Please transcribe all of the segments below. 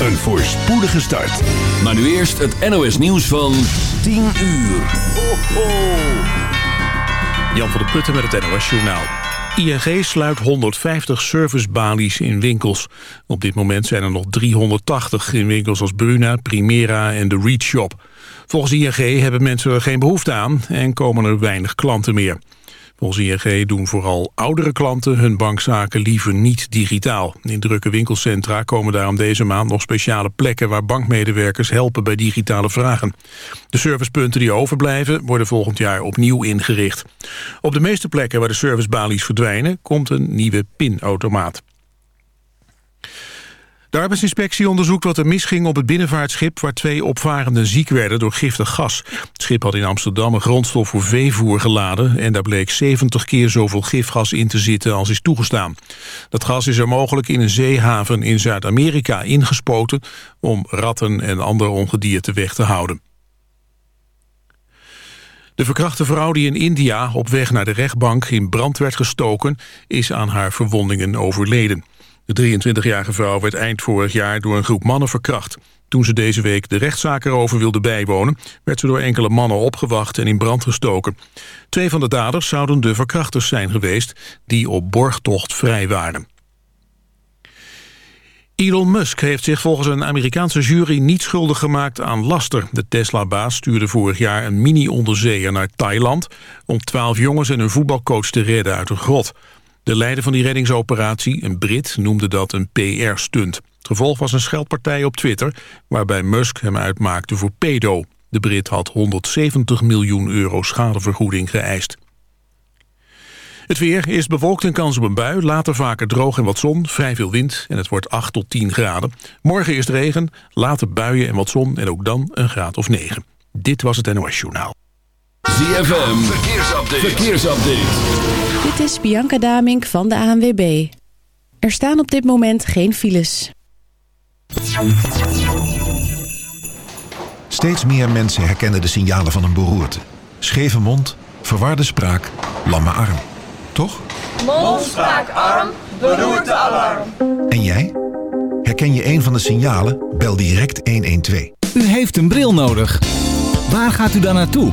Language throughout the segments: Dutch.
een voorspoedige start. Maar nu eerst het NOS nieuws van 10 uur. Ho, ho. Jan van der Putten met het NOS Journaal. ING sluit 150 servicebalies in winkels. Op dit moment zijn er nog 380 in winkels als Bruna, Primera en de Reach Shop. Volgens ING hebben mensen er geen behoefte aan en komen er weinig klanten meer. Volgens ING doen vooral oudere klanten hun bankzaken liever niet digitaal. In drukke winkelcentra komen daarom deze maand nog speciale plekken... waar bankmedewerkers helpen bij digitale vragen. De servicepunten die overblijven worden volgend jaar opnieuw ingericht. Op de meeste plekken waar de servicebalies verdwijnen... komt een nieuwe pinautomaat. De arbeidsinspectie onderzoekt wat er misging op het binnenvaartschip... waar twee opvarenden ziek werden door giftig gas. Het schip had in Amsterdam een grondstof voor veevoer geladen... en daar bleek 70 keer zoveel gifgas in te zitten als is toegestaan. Dat gas is er mogelijk in een zeehaven in Zuid-Amerika ingespoten... om ratten en andere ongedierte weg te houden. De verkrachte vrouw die in India op weg naar de rechtbank in brand werd gestoken... is aan haar verwondingen overleden. De 23-jarige vrouw werd eind vorig jaar door een groep mannen verkracht. Toen ze deze week de rechtszaak erover wilde bijwonen... werd ze door enkele mannen opgewacht en in brand gestoken. Twee van de daders zouden de verkrachters zijn geweest... die op borgtocht vrij waren. Elon Musk heeft zich volgens een Amerikaanse jury niet schuldig gemaakt aan laster. De Tesla-baas stuurde vorig jaar een mini-onderzeeër naar Thailand... om twaalf jongens en een voetbalcoach te redden uit een grot. De leider van die reddingsoperatie, een Brit, noemde dat een PR-stunt. Het gevolg was een scheldpartij op Twitter... waarbij Musk hem uitmaakte voor pedo. De Brit had 170 miljoen euro schadevergoeding geëist. Het weer is bewolkt en kans op een bui. Later vaker droog en wat zon, vrij veel wind en het wordt 8 tot 10 graden. Morgen eerst regen, later buien en wat zon en ook dan een graad of 9. Dit was het NOS Journaal. ZFM, verkeersupdate. verkeersupdate. Dit is Bianca Damink van de ANWB. Er staan op dit moment geen files. Steeds meer mensen herkennen de signalen van een beroerte. Scheve mond, verwarde spraak, lamme arm. Toch? Mond, spraak, arm, beroerte, alarm. En jij? Herken je een van de signalen? Bel direct 112. U heeft een bril nodig. Waar gaat u dan naartoe?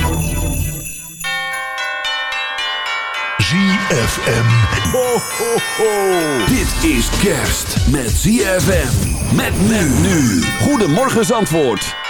ZFM. Ho, ho, ho. Dit is kerst met ZFM. Met men nu. Goedemorgen Zandvoort.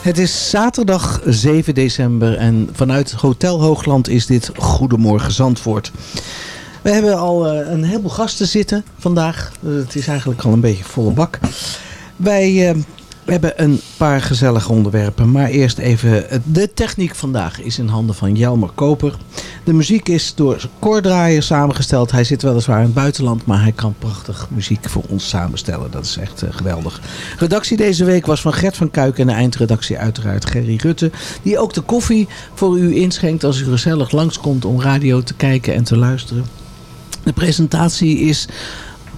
Het is zaterdag 7 december en vanuit Hotel Hoogland is dit Goedemorgen Zandvoort. We hebben al eh, een heleboel gasten zitten vandaag. Eh, het is eigenlijk al een beetje volle bak. Wij eh, hebben een paar gezellige onderwerpen. Maar eerst even, eh, de techniek vandaag is in handen van Jelmer Koper. De muziek is door Cor Draaier samengesteld. Hij zit weliswaar in het buitenland, maar hij kan prachtig muziek voor ons samenstellen. Dat is echt eh, geweldig. Redactie deze week was van Gert van Kuik en de eindredactie uiteraard Gerry Rutte. Die ook de koffie voor u inschenkt als u gezellig langskomt om radio te kijken en te luisteren. De presentatie is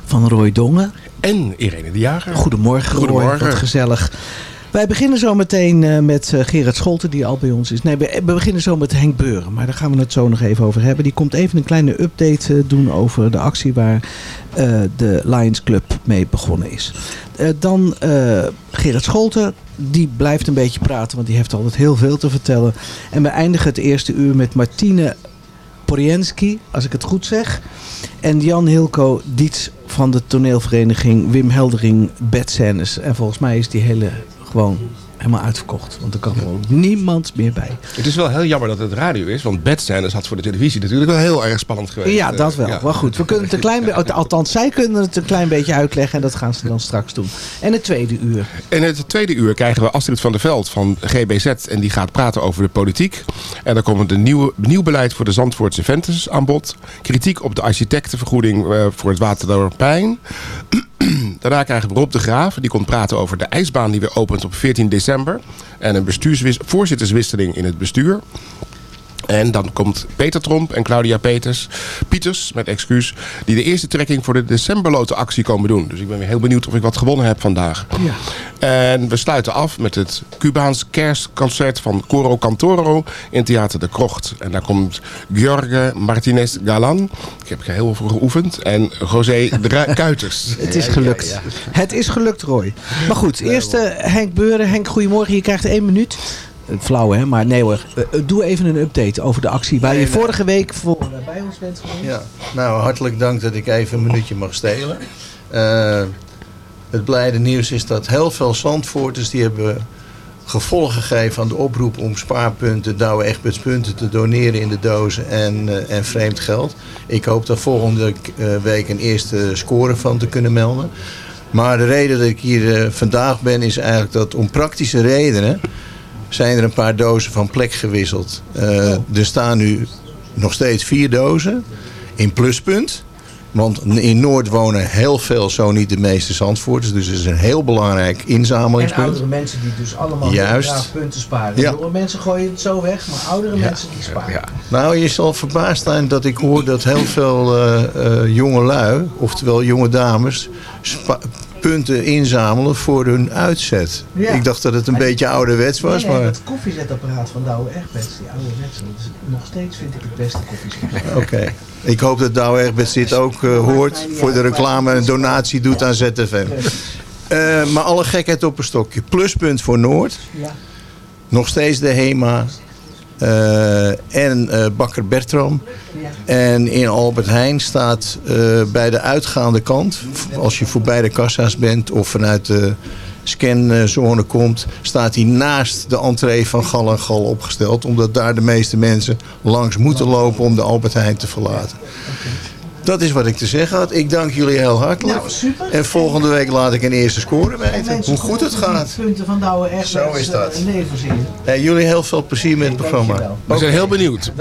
van Roy Dongen. En Irene de Jager. Goedemorgen, Roy. Goedemorgen. Wat gezellig. Wij beginnen zo meteen eh, met eh, Gerard Scholten, die al bij ons is. Nee, we, we beginnen zo met Henk Beuren, maar daar gaan we het zo nog even over hebben. Die komt even een kleine update eh, doen over de actie waar eh, de Lions Club mee begonnen is. Eh, dan eh, Gerard Scholten, die blijft een beetje praten, want die heeft altijd heel veel te vertellen. En we eindigen het eerste uur met Martine Porienski, als ik het goed zeg. En Jan Hilco Diets van de toneelvereniging Wim Heldering Bedscènes. En volgens mij is die hele gewoon helemaal uitverkocht. Want er kan gewoon niemand meer bij. Het is wel heel jammer dat het radio is, want Bedscènes had voor de televisie natuurlijk wel heel erg spannend geweest. Ja, dat wel. Ja. Maar goed, we kunnen het een klein beetje, althans zij kunnen het een klein beetje uitleggen. En dat gaan ze dan straks doen. En het tweede uur. In het tweede uur krijgen we Astrid van der Veld van GBZ. En die gaat praten over de politiek. En dan komt een nieuw, nieuw beleid voor de Zandvoortse Ventes aan bod. Kritiek op de architectenvergoeding eh, voor het Waterdorppijn. Daarna krijgen we Rob de Graaf. Die komt praten over de ijsbaan die weer opent op 14 december. En een voorzitterswisseling in het bestuur. En dan komt Peter Tromp en Claudia Peters, Pieters, met excuus, die de eerste trekking voor de decemberlotenactie komen doen. Dus ik ben weer heel benieuwd of ik wat gewonnen heb vandaag. Ja. En we sluiten af met het Cubaans kerstconcert van Coro Cantoro in Theater de Krocht. En daar komt Jorge Martinez Galan, ik heb heel veel geoefend, en José Dra- Kuiters. Het is gelukt. Het is gelukt, Roy. Maar goed, eerst eh, Henk Beuren. Henk, goedemorgen. Je krijgt één minuut. Eh, Flauw, hè? Maar nee hoor. Eh, eh, doe even een update over de actie waar je vorige week voor bij ons bent geweest. Ja, nou hartelijk dank dat ik even een minuutje mag stelen. Het blijde nieuws is dat heel veel Zandvoorters die hebben gevolg gegeven aan de oproep om spaarpunten, Douwe Egbertspunten te doneren in de dozen en, en vreemd geld. Ik hoop daar volgende week een eerste score van te kunnen melden. Maar de reden dat ik hier vandaag ben is eigenlijk dat om praktische redenen zijn er een paar dozen van plek gewisseld. Eh, Er staan nu nog steeds vier dozen in pluspunt. Want in Noord wonen heel veel, zo niet de meeste Zandvoorters. Dus het is een heel belangrijk En inzamelingspunt. oudere mensen die dus allemaal Juist. punten sparen. Ja. Jonge mensen gooien het zo weg, maar oudere mensen die sparen. Nou, je zal verbaasd zijn dat ik hoor dat heel veel eh eh, jonge lui, oftewel jonge dames, punten inzamelen voor hun uitzet. Ja. Ik dacht dat het een Maar- beetje ouderwets was, nee, maar... dat koffiezetapparaat van Douwe Egberts, die oude nog steeds vind ik het beste koffiezetapparaat. Oké. Ik hoop dat Douwe Egberts dit ook eh, hoort voor de reclame en een donatie doet aan ZFM. Eh, maar alle gekheid op een stokje. Pluspunt voor Noord. Ja. Nog steeds de HEMA. Eh, en eh, Bakker Bertram. En in Albert Heijn staat eh, bij de uitgaande kant, als je voorbij de kassa's bent of vanuit de scanzone komt, staat hij naast de entree van Gal en Gal opgesteld. Omdat daar de meeste mensen langs moeten lopen om de Albert Heijn te verlaten. Dat is wat ik te zeggen had. Ik dank jullie heel hartelijk. Nou, super. En volgende week laat ik een eerste score weten. Hoe goed het gaat. punten van Douwe Egberts Zo is dat. eh, leveren. Hey, jullie heel veel plezier met het programma. We zijn heel benieuwd.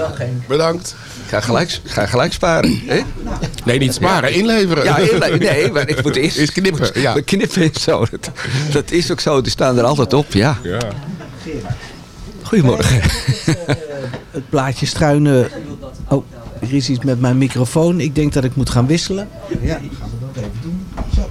Bedankt. Ga gelijk, ga gelijk sparen. Hè? Nee, niet sparen, inleveren. Ja, inle- nee, maar ik moet eerst Is knippen, ja. Knippen en zo. Dat, dat is ook zo, die staan er altijd op, ja. Ja. Goedemorgen. Het plaatje struinen. Oh, er is iets met mijn microfoon. Ik denk dat ik moet gaan wisselen. Ja, gaan we dat even doen. Zo.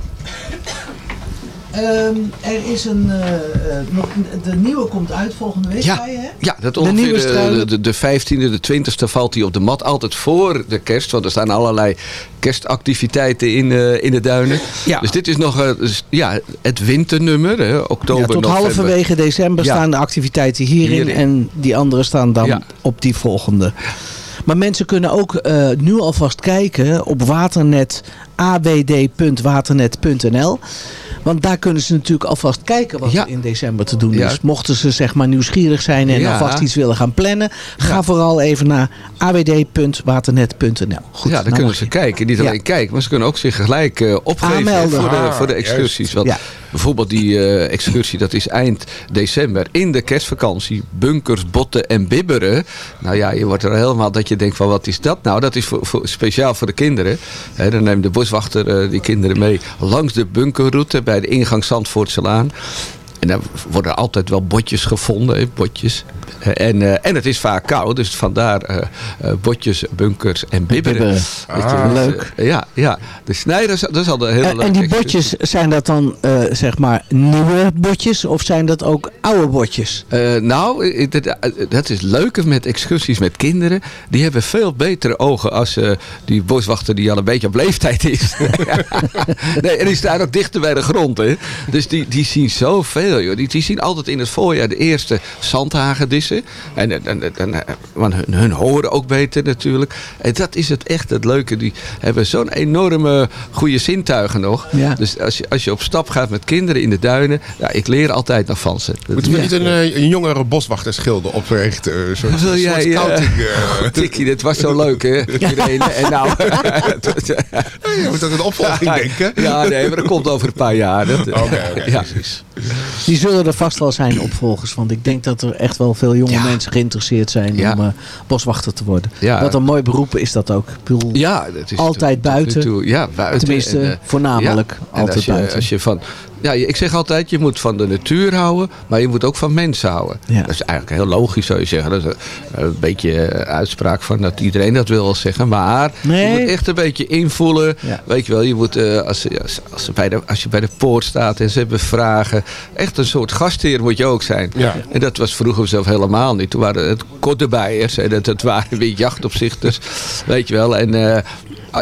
Ehm, er is een, eh, eh, nog, de nieuwe komt uit volgende week, Ja, zei je, hè? ja dat De ongeveer nieuwe de, de, de 15e, de 20e valt hij op de mat. Altijd voor de kerst, want er staan allerlei kerstactiviteiten in, eh, in de duinen. Dus dit is nog eh, dus, ja, het winternummer, hè, oktober, Ja, tot november. halverwege december Ja. staan de activiteiten hierin, Hierin. en die andere staan dan Ja. op die volgende. Maar mensen kunnen ook eh, nu alvast kijken op waternet awd.waternet.nl. Want daar kunnen ze natuurlijk alvast kijken wat er in december te doen Ja. is. Mochten ze zeg maar nieuwsgierig zijn en Ja. alvast iets willen gaan plannen. Ga vooral even naar awd.waternet.nl. Goed, ja, dan nou kunnen ze je. kijken. Niet alleen kijken, maar ze kunnen ook zich gelijk eh, opgeven voor de, Ah, voor de excursies. Want Ja. Bijvoorbeeld die eh, excursie, dat is eind december in de kerstvakantie. Bunkers, botten en bibberen. Nou ja, je wordt er helemaal dat je denkt van wat is dat nou? Dat is voor, speciaal voor de kinderen. Dan neemt de boswachter eh, die kinderen mee langs de bunkerroute bij de ingang Zandvoortselaan. En daar worden altijd wel botjes gevonden, hè, botjes. Eh, En, eh, en het is vaak koud, dus vandaar eh, botjes, bunkers en bibberen. Bibberen. Je, Ah. dus, Leuk. ja, ja. Dus nee, dat is, dat is al een hele En, leuke en die botjes, zijn dat dan zeg maar nieuwe botjes of zijn dat ook oude botjes? Nou, dat, dat is leuke met excursies met kinderen. Die hebben veel betere ogen als die boswachter die al een beetje op leeftijd is. nee, en die staan ook dichter bij de grond. Hè. Dus die, die zien zoveel. Joh. Die, die zien altijd in het voorjaar de eerste zandhagedissen. En, en, en, en, eh, want hun, hun horen ook beter natuurlijk. En dat is het echt het leuke. Die hebben zo'n enorme goede zintuigen nog. Ja. Dus als je, als je op stap gaat met kinderen in de duinen. Ja, ik leer altijd nog van ze. Dat Moeten we niet een, eh, een jongere boswachterschilde oprichten? Een soort, Wil een jij, soort eh, scouting. eh. Tikkie, dit was zo leuk, hè? Irene. En nou... je moet ook een opvolging denken. Ja, nee, maar dat komt over een paar jaar. Dat, Oké, oké, ja. Die zullen er vast wel zijn opvolgers. Want ik denk dat er echt wel veel jonge mensen geïnteresseerd zijn Ja. om eh, boswachter te worden. Ja. Wat een mooi beroep is dat ook. Bedoel, Ja, dat is altijd buiten. toe- Ja, buiten. Tenminste, En, eh, voornamelijk. En altijd als je, buiten. Als je van, ja, ik zeg altijd, je moet van de natuur houden, maar je moet ook van mensen houden. Ja. Dat is eigenlijk heel logisch, zou je zeggen. Dat is een, een beetje eh, uitspraak van dat iedereen dat wil zeggen. Maar Nee. je moet echt een beetje invoelen. Ja. Weet je wel, je moet, eh, als, als, als, bij de, als je bij de poort staat en ze hebben vragen. Echt een soort gastheer moet je ook zijn. Ja. En dat was vroeger zelf helemaal niet. Toen waren het kortebijers en het, het waren weer jachtopzichters. Weet je wel. En eh,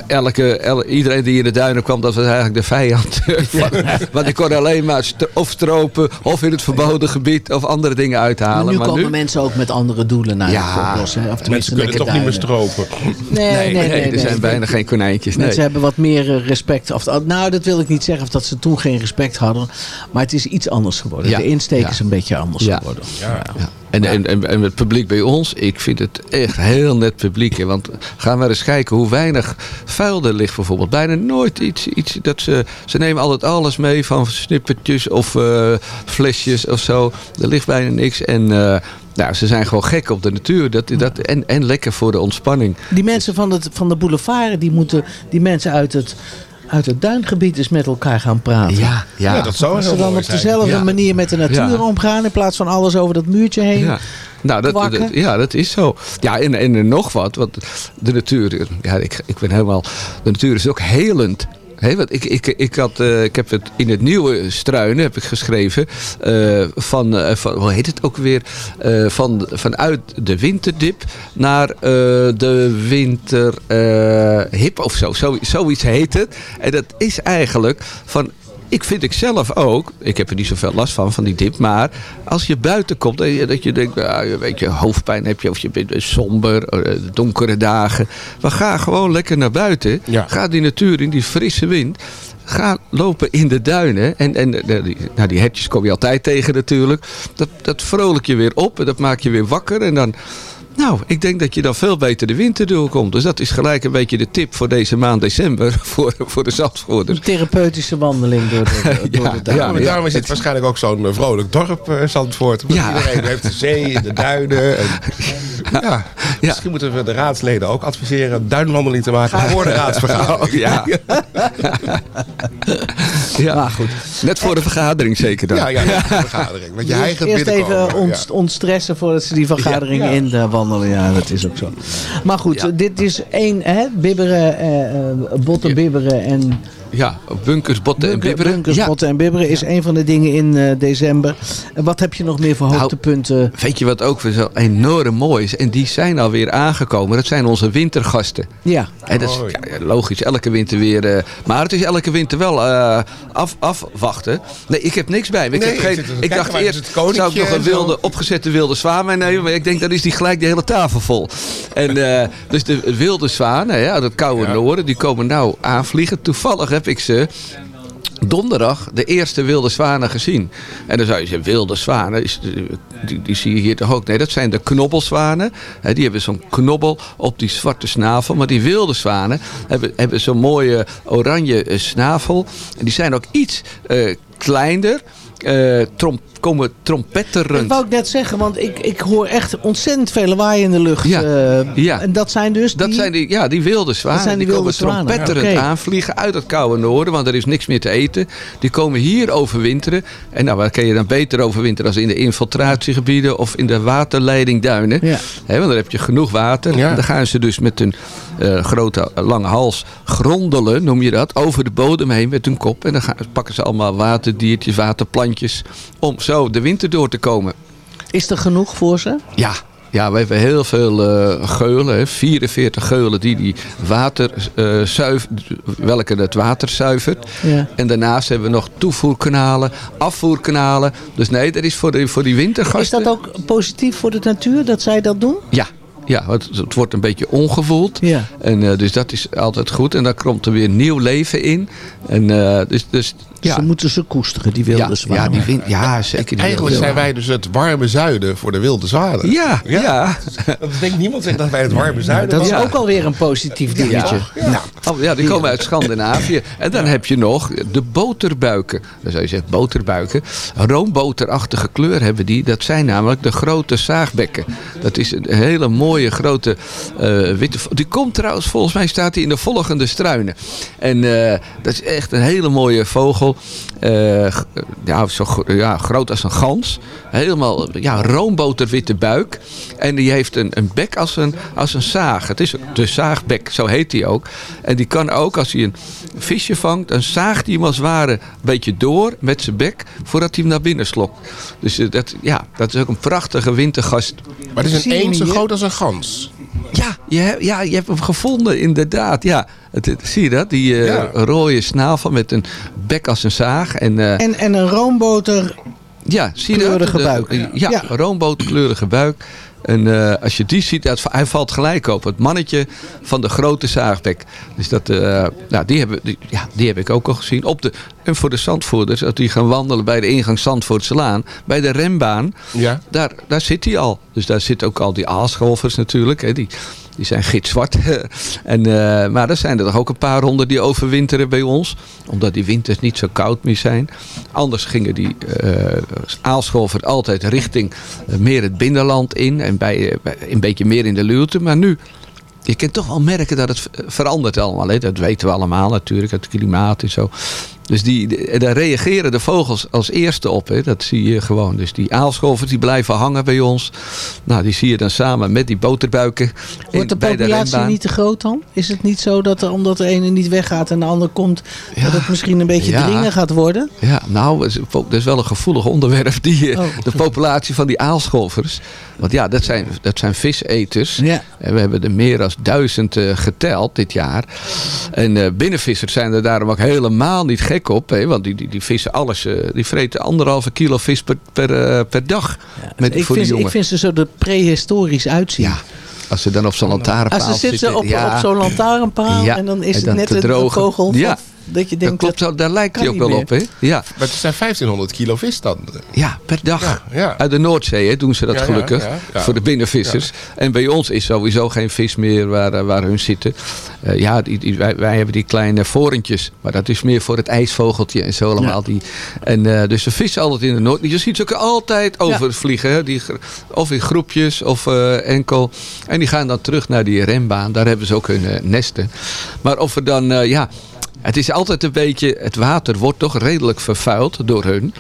elke, el- iedereen die in de duinen kwam, dat was eigenlijk de vijand. Want ik kon alleen maar st- of stropen of in het verboden gebied of andere dingen Maar uithalen. nu maar komen nu, mensen ook met andere doelen naar Ja. het bos. Hè? Of tenminste Mensen kunnen toch niet meer stropen. Nee, nee, nee. nee, er zijn nee. bijna geen konijntjes. Nee. Mensen hebben wat meer eh, respect. Of, nou, dat wil ik niet zeggen of dat ze toen geen respect hadden. Maar het is iets anders geworden. Ja. De insteek Ja. is een beetje anders Ja. geworden. Ja. En, en, en, en het publiek bij ons, ik vind het echt heel net publiek. hè. Want ga maar eens kijken hoe weinig vuil er ligt bijvoorbeeld. Bijna nooit iets, iets dat ze... Ze nemen altijd alles mee van snippertjes of eh, flesjes of zo. Er ligt bijna niks. En eh, nou, ze zijn gewoon gek op de natuur. Dat, dat, en, en lekker voor de ontspanning. Die mensen van, het, van de boulevard, die moeten die mensen uit het, uit het duingebied eens met elkaar gaan praten. Ja, ja. Ja, dat zou Als heel ze dan mooi op dezelfde Ja. manier met de natuur Ja. omgaan in plaats van alles over dat muurtje heen. Ja. Nou, dat, ja, dat is zo. Ja, en, en nog wat. Want de natuur, ja, ik, ik ben helemaal. De natuur is ook helend. Hè, want ik, ik, ik, had, eh, ik heb het in het nieuwe struinen heb ik geschreven. eh, van, eh, van, hoe heet het ook weer? Van, vanuit de winterdip naar de winterhip of zo. zo. Zoiets heet het. En dat is eigenlijk van ik vind ik zelf ook, ik heb er niet zoveel last van, van die dip. Maar als je buiten komt, dat je, denkt, ah, weet je, hoofdpijn heb je. Of je bent somber, eh, donkere dagen. Maar ga gewoon lekker naar buiten. Ja. Ga die natuur in, die frisse wind. Ga lopen in de duinen. En, en eh, die, nou, die hertjes kom je altijd tegen natuurlijk. Dat, dat vrolijk je weer op en dat maakt je weer wakker. En dan... Nou, ik denk dat je dan veel beter de winter doorkomt. Dus dat is gelijk een beetje de tip voor deze maand december. Voor, voor de Zandvoorters. Een therapeutische wandeling door de, door Ja, de ja, duinen. Ja, maar daarom is het waarschijnlijk ook zo'n eh, vrolijk dorp, eh, Zandvoort. Want Ja. Iedereen heeft de zee, de duinen. En, ja. Misschien moeten we de raadsleden ook adviseren een duinwandeling te maken voor de raadsvergadering. Ja. ja. Maar goed. Net voor de vergadering zeker dan. Ja, ja, de vergadering. Want je eigen eerst even ont, ja. ontstressen voordat ze die vergadering Ja. in eh, wandelen. Ja, dat is ook zo. Maar goed, Ja. dit is één, hè, bibberen, eh, eh, botten bibberen en Ja, bunkers, botten en bibberen. Bunkers, ja. botten en bibberen is een van de dingen in eh, december. En wat heb je nog meer voor Nou, hoogtepunten? Weet je wat ook weer zo enorm mooi is? En die zijn alweer aangekomen. Dat zijn onze wintergasten. Ja. En dat is ja, logisch, elke winter weer. eh, maar het is elke winter wel eh, af, afwachten. Nee, ik heb niks bij me. Ik, Nee, heb ik geen, ik kijken, dacht eerst, zou ik nog en een wilde, opgezette wilde zwaan meenemen? Maar ik denk, dan is die gelijk de hele tafel vol. En eh, dus de wilde zwanen ja, het koude noorden, die komen nou aanvliegen. Toevallig heb ik ze donderdag de eerste wilde zwanen gezien. En dan zou je zeggen, wilde zwanen, die, die zie je hier toch ook? Nee, dat zijn de knobbelzwanen. Die hebben zo'n knobbel op die zwarte snavel. Maar die wilde zwanen hebben, hebben zo'n mooie oranje eh, snavel. En die zijn ook iets eh, kleiner. Eh, trom, komen trompetterend. Dat wou ik net zeggen, want ik, ik hoor echt ontzettend veel lawaai in de lucht. Ja. eh, Ja. En dat zijn dus Dat die... zijn die, ja, die wilde zwanen. Dat zijn die die wilde komen zwanen. trompetterend aanvliegen uit het koude noorden. Want er is niks meer te eten. Die komen hier overwinteren. En nou, waar kun je dan beter overwinteren als in de infiltratiegebieden of in de waterleidingduinen. Ja. Hè, want dan heb je genoeg water. En dan gaan ze dus met hun eh, grote eh, lange hals grondelen, noem je dat, over de bodem heen met hun kop. En dan gaan, pakken ze allemaal waterdiertjes, waterplantjes om zo de winter door te komen. Is er genoeg voor ze? Ja, ja we hebben heel veel eh, geulen, hè, 44 geulen die die water zuiv- welke het water zuivert. Ja. En daarnaast hebben we nog toevoerkanalen, afvoerkanalen. Dus nee, dat is voor, de, voor die wintergasten. Is dat ook positief voor de natuur dat zij dat doen? Ja. Ja, het, het wordt een beetje ongevoeld. Ja. En, eh, dus dat is altijd goed. En dan komt er weer nieuw leven in. En, eh, dus, dus, ja. Ze moeten ze koesteren, die wilde ja, zwanen. ja, die win- ja, zeker. die Eigenlijk zijn wij dus het warme zuiden voor de wilde zwanen. Ja, ja. Dat denkt niemand zegt dat wij het warme zuiden Dat is ook alweer een positief dingetje. Ja. Nou, oh, ja, die komen uit Scandinavië. En dan heb je nog de boterbuiken. Dan zou je zeggen, boterbuiken. Roomboterachtige kleur hebben die. Dat zijn namelijk de grote zaagbekken. Dat is een hele mooie grote eh, witte... Die komt trouwens, volgens mij staat die in de volgende struinen. En eh, dat is echt een hele mooie vogel. Eh, ja, zo ja, groot als een gans. Helemaal ja, roomboterwitte buik. En die heeft een, een bek als een, als een zaag. Het is de zaagbek, zo heet die ook. En die kan ook, als hij een visje vangt, dan zaagt hij hem als het ware een beetje door met zijn bek voordat hij hem naar binnen slokt. Dus dat, ja, dat is ook een prachtige wintergast. Maar het is een eend zo groot als een gans. Ja, je, hebt- ja, je hebt hem gevonden, inderdaad. Ja, het, het- zie je dat? Die eh, Ja. rode snavel met een bek als een zaag. En, eh, En, en een roomboter, ja, zie je kleurige dat? buik. De- ja, Ja. roomboterkleurige buik. En eh, als je die ziet, dat, hij valt gelijk op. Het mannetje van de grote zaagbek. Dus dat, eh, nou, die, hebben, die, ja, die heb ik ook al gezien. Op de, en voor de zandvoerders, als die gaan wandelen bij de ingang Zandvoortselaan. Bij de rembaan, Ja. daar, daar zit hij al. Dus daar zitten ook al die aalscholvers natuurlijk. Hè, die, die zijn gitzwart. en, eh, maar er zijn er toch ook een paar honderd die overwinteren bij ons. Omdat die winters niet zo koud meer zijn. Anders gingen die eh aalscholvers altijd richting eh, meer het binnenland in. En bij, een beetje meer in de luwte. Maar nu, je kunt toch wel merken dat het verandert allemaal. Dat weten we allemaal natuurlijk, het klimaat en zo. Dus die, daar reageren de vogels als eerste op. Hè? Dat zie je gewoon. Dus die aalscholvers die blijven hangen bij ons. Nou, die zie je dan samen met die boterbuiken. in- wordt de populatie niet te groot dan? Is het niet zo dat er, omdat de ene niet weggaat en de ander komt, dat het misschien een beetje Ja. dringen gaat worden? Ja, nou, dat is- wel een gevoelig onderwerp. Die, eh, Oh. De populatie van die aalscholvers. Want ja, dat zijn, dat zijn viseters. Ja. En we hebben er meer dan duizend eh, geteld dit jaar. En eh, binnenvissers zijn er daarom ook helemaal niet gek op. Hè, want die, die, die vissen alles. eh, die vreten anderhalve kilo vis per, per, eh, per dag. Met, ik, voor vind, die ze- ik jongen. vind ze zo er prehistorisch uitzien. Ja, als ze dan op zo'n lantaarnpaal Als ze zitten zitten. op, ja. op zo'n lantaarnpaal Ja, en dan is en het net een, Ja. Dat je Dat denkt, klopt, zo, daar lijkt hij ook wel meer. op. Hè? Ja. Maar het zijn 1500 kilo vis dan. Ja, per dag. Ja, ja. Uit de Noordzee hè, doen ze dat gelukkig. ja, ja. Voor de binnenvissers. En bij ons is sowieso geen vis meer waar, eh, waar hun zitten. Eh, ja, die, die, wij, wij hebben die kleine vorentjes. Maar dat is meer voor het ijsvogeltje en zo allemaal. Die, en, eh, dus ze vissen altijd in de Noord. Je ziet ze ook altijd overvliegen. Hè, die, of in groepjes of eh, enkel. En die gaan dan terug naar die rembaan. Daar hebben ze ook hun nesten. Maar of er dan, eh, ja... Het is altijd een beetje, het water wordt toch redelijk vervuild door hun.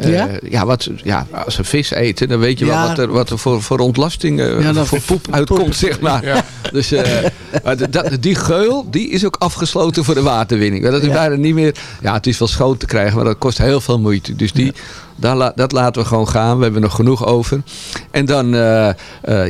Ja? Eh, ja, wat, ja, als ze vis eten, dan weet je Ja. wel wat er, wat er voor, voor ontlasting, eh, Ja, voor poep uitkomt, zeg maar. Ja. Dus eh, maar dat, die geul, die is ook afgesloten voor de waterwinning. Dat is Ja. bijna niet meer, ja, het is wel schoon te krijgen, maar dat kost heel veel moeite. Dus die, daar la- dat laten we gewoon gaan. We hebben nog genoeg over. En dan, eh, eh,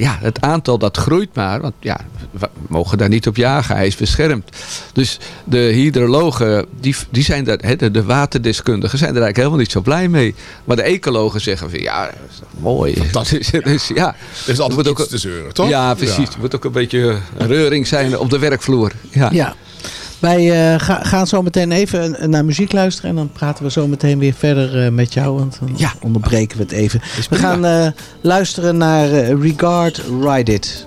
ja, het aantal dat groeit maar. Want ja, we mogen daar niet op jagen. Hij is beschermd. Dus de hydrologen, die, die zijn daar, hè, de, de waterdeskundigen zijn er eigenlijk helemaal niet zo blij mee. Maar de ecologen zeggen van, ja, dat is mooi. Fantastisch. dus, ja, Er is altijd ook, iets te zeuren, toch? Ja, precies. Ja. Er moet ook een beetje reuring zijn op de werkvloer. Ja. Ja. Wij eh, ga- gaan zo meteen even naar muziek luisteren. En dan praten we zo meteen weer verder eh, met jou. Want dan onderbreken we het even. We gaan eh, luisteren naar Regard Ride It.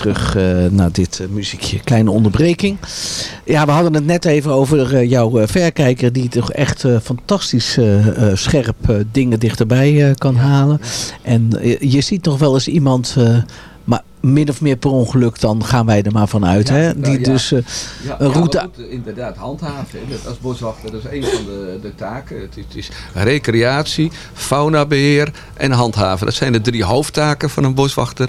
Terug eh, naar dit eh, muziekje. Kleine onderbreking. Ja, we hadden het net even over eh, jouw verkijker die toch echt fantastisch scherp dingen dichterbij kan halen. En je ziet nog wel eens iemand, min of meer per ongeluk, dan gaan wij er maar van uit. hè? nou Die ja. dus Ja, een ja, route... inderdaad handhaven. Dat- Als boswachter, dat is een van de, de taken. Het, het is recreatie, faunabeheer en handhaven. Dat zijn de drie hoofdtaken van een boswachter.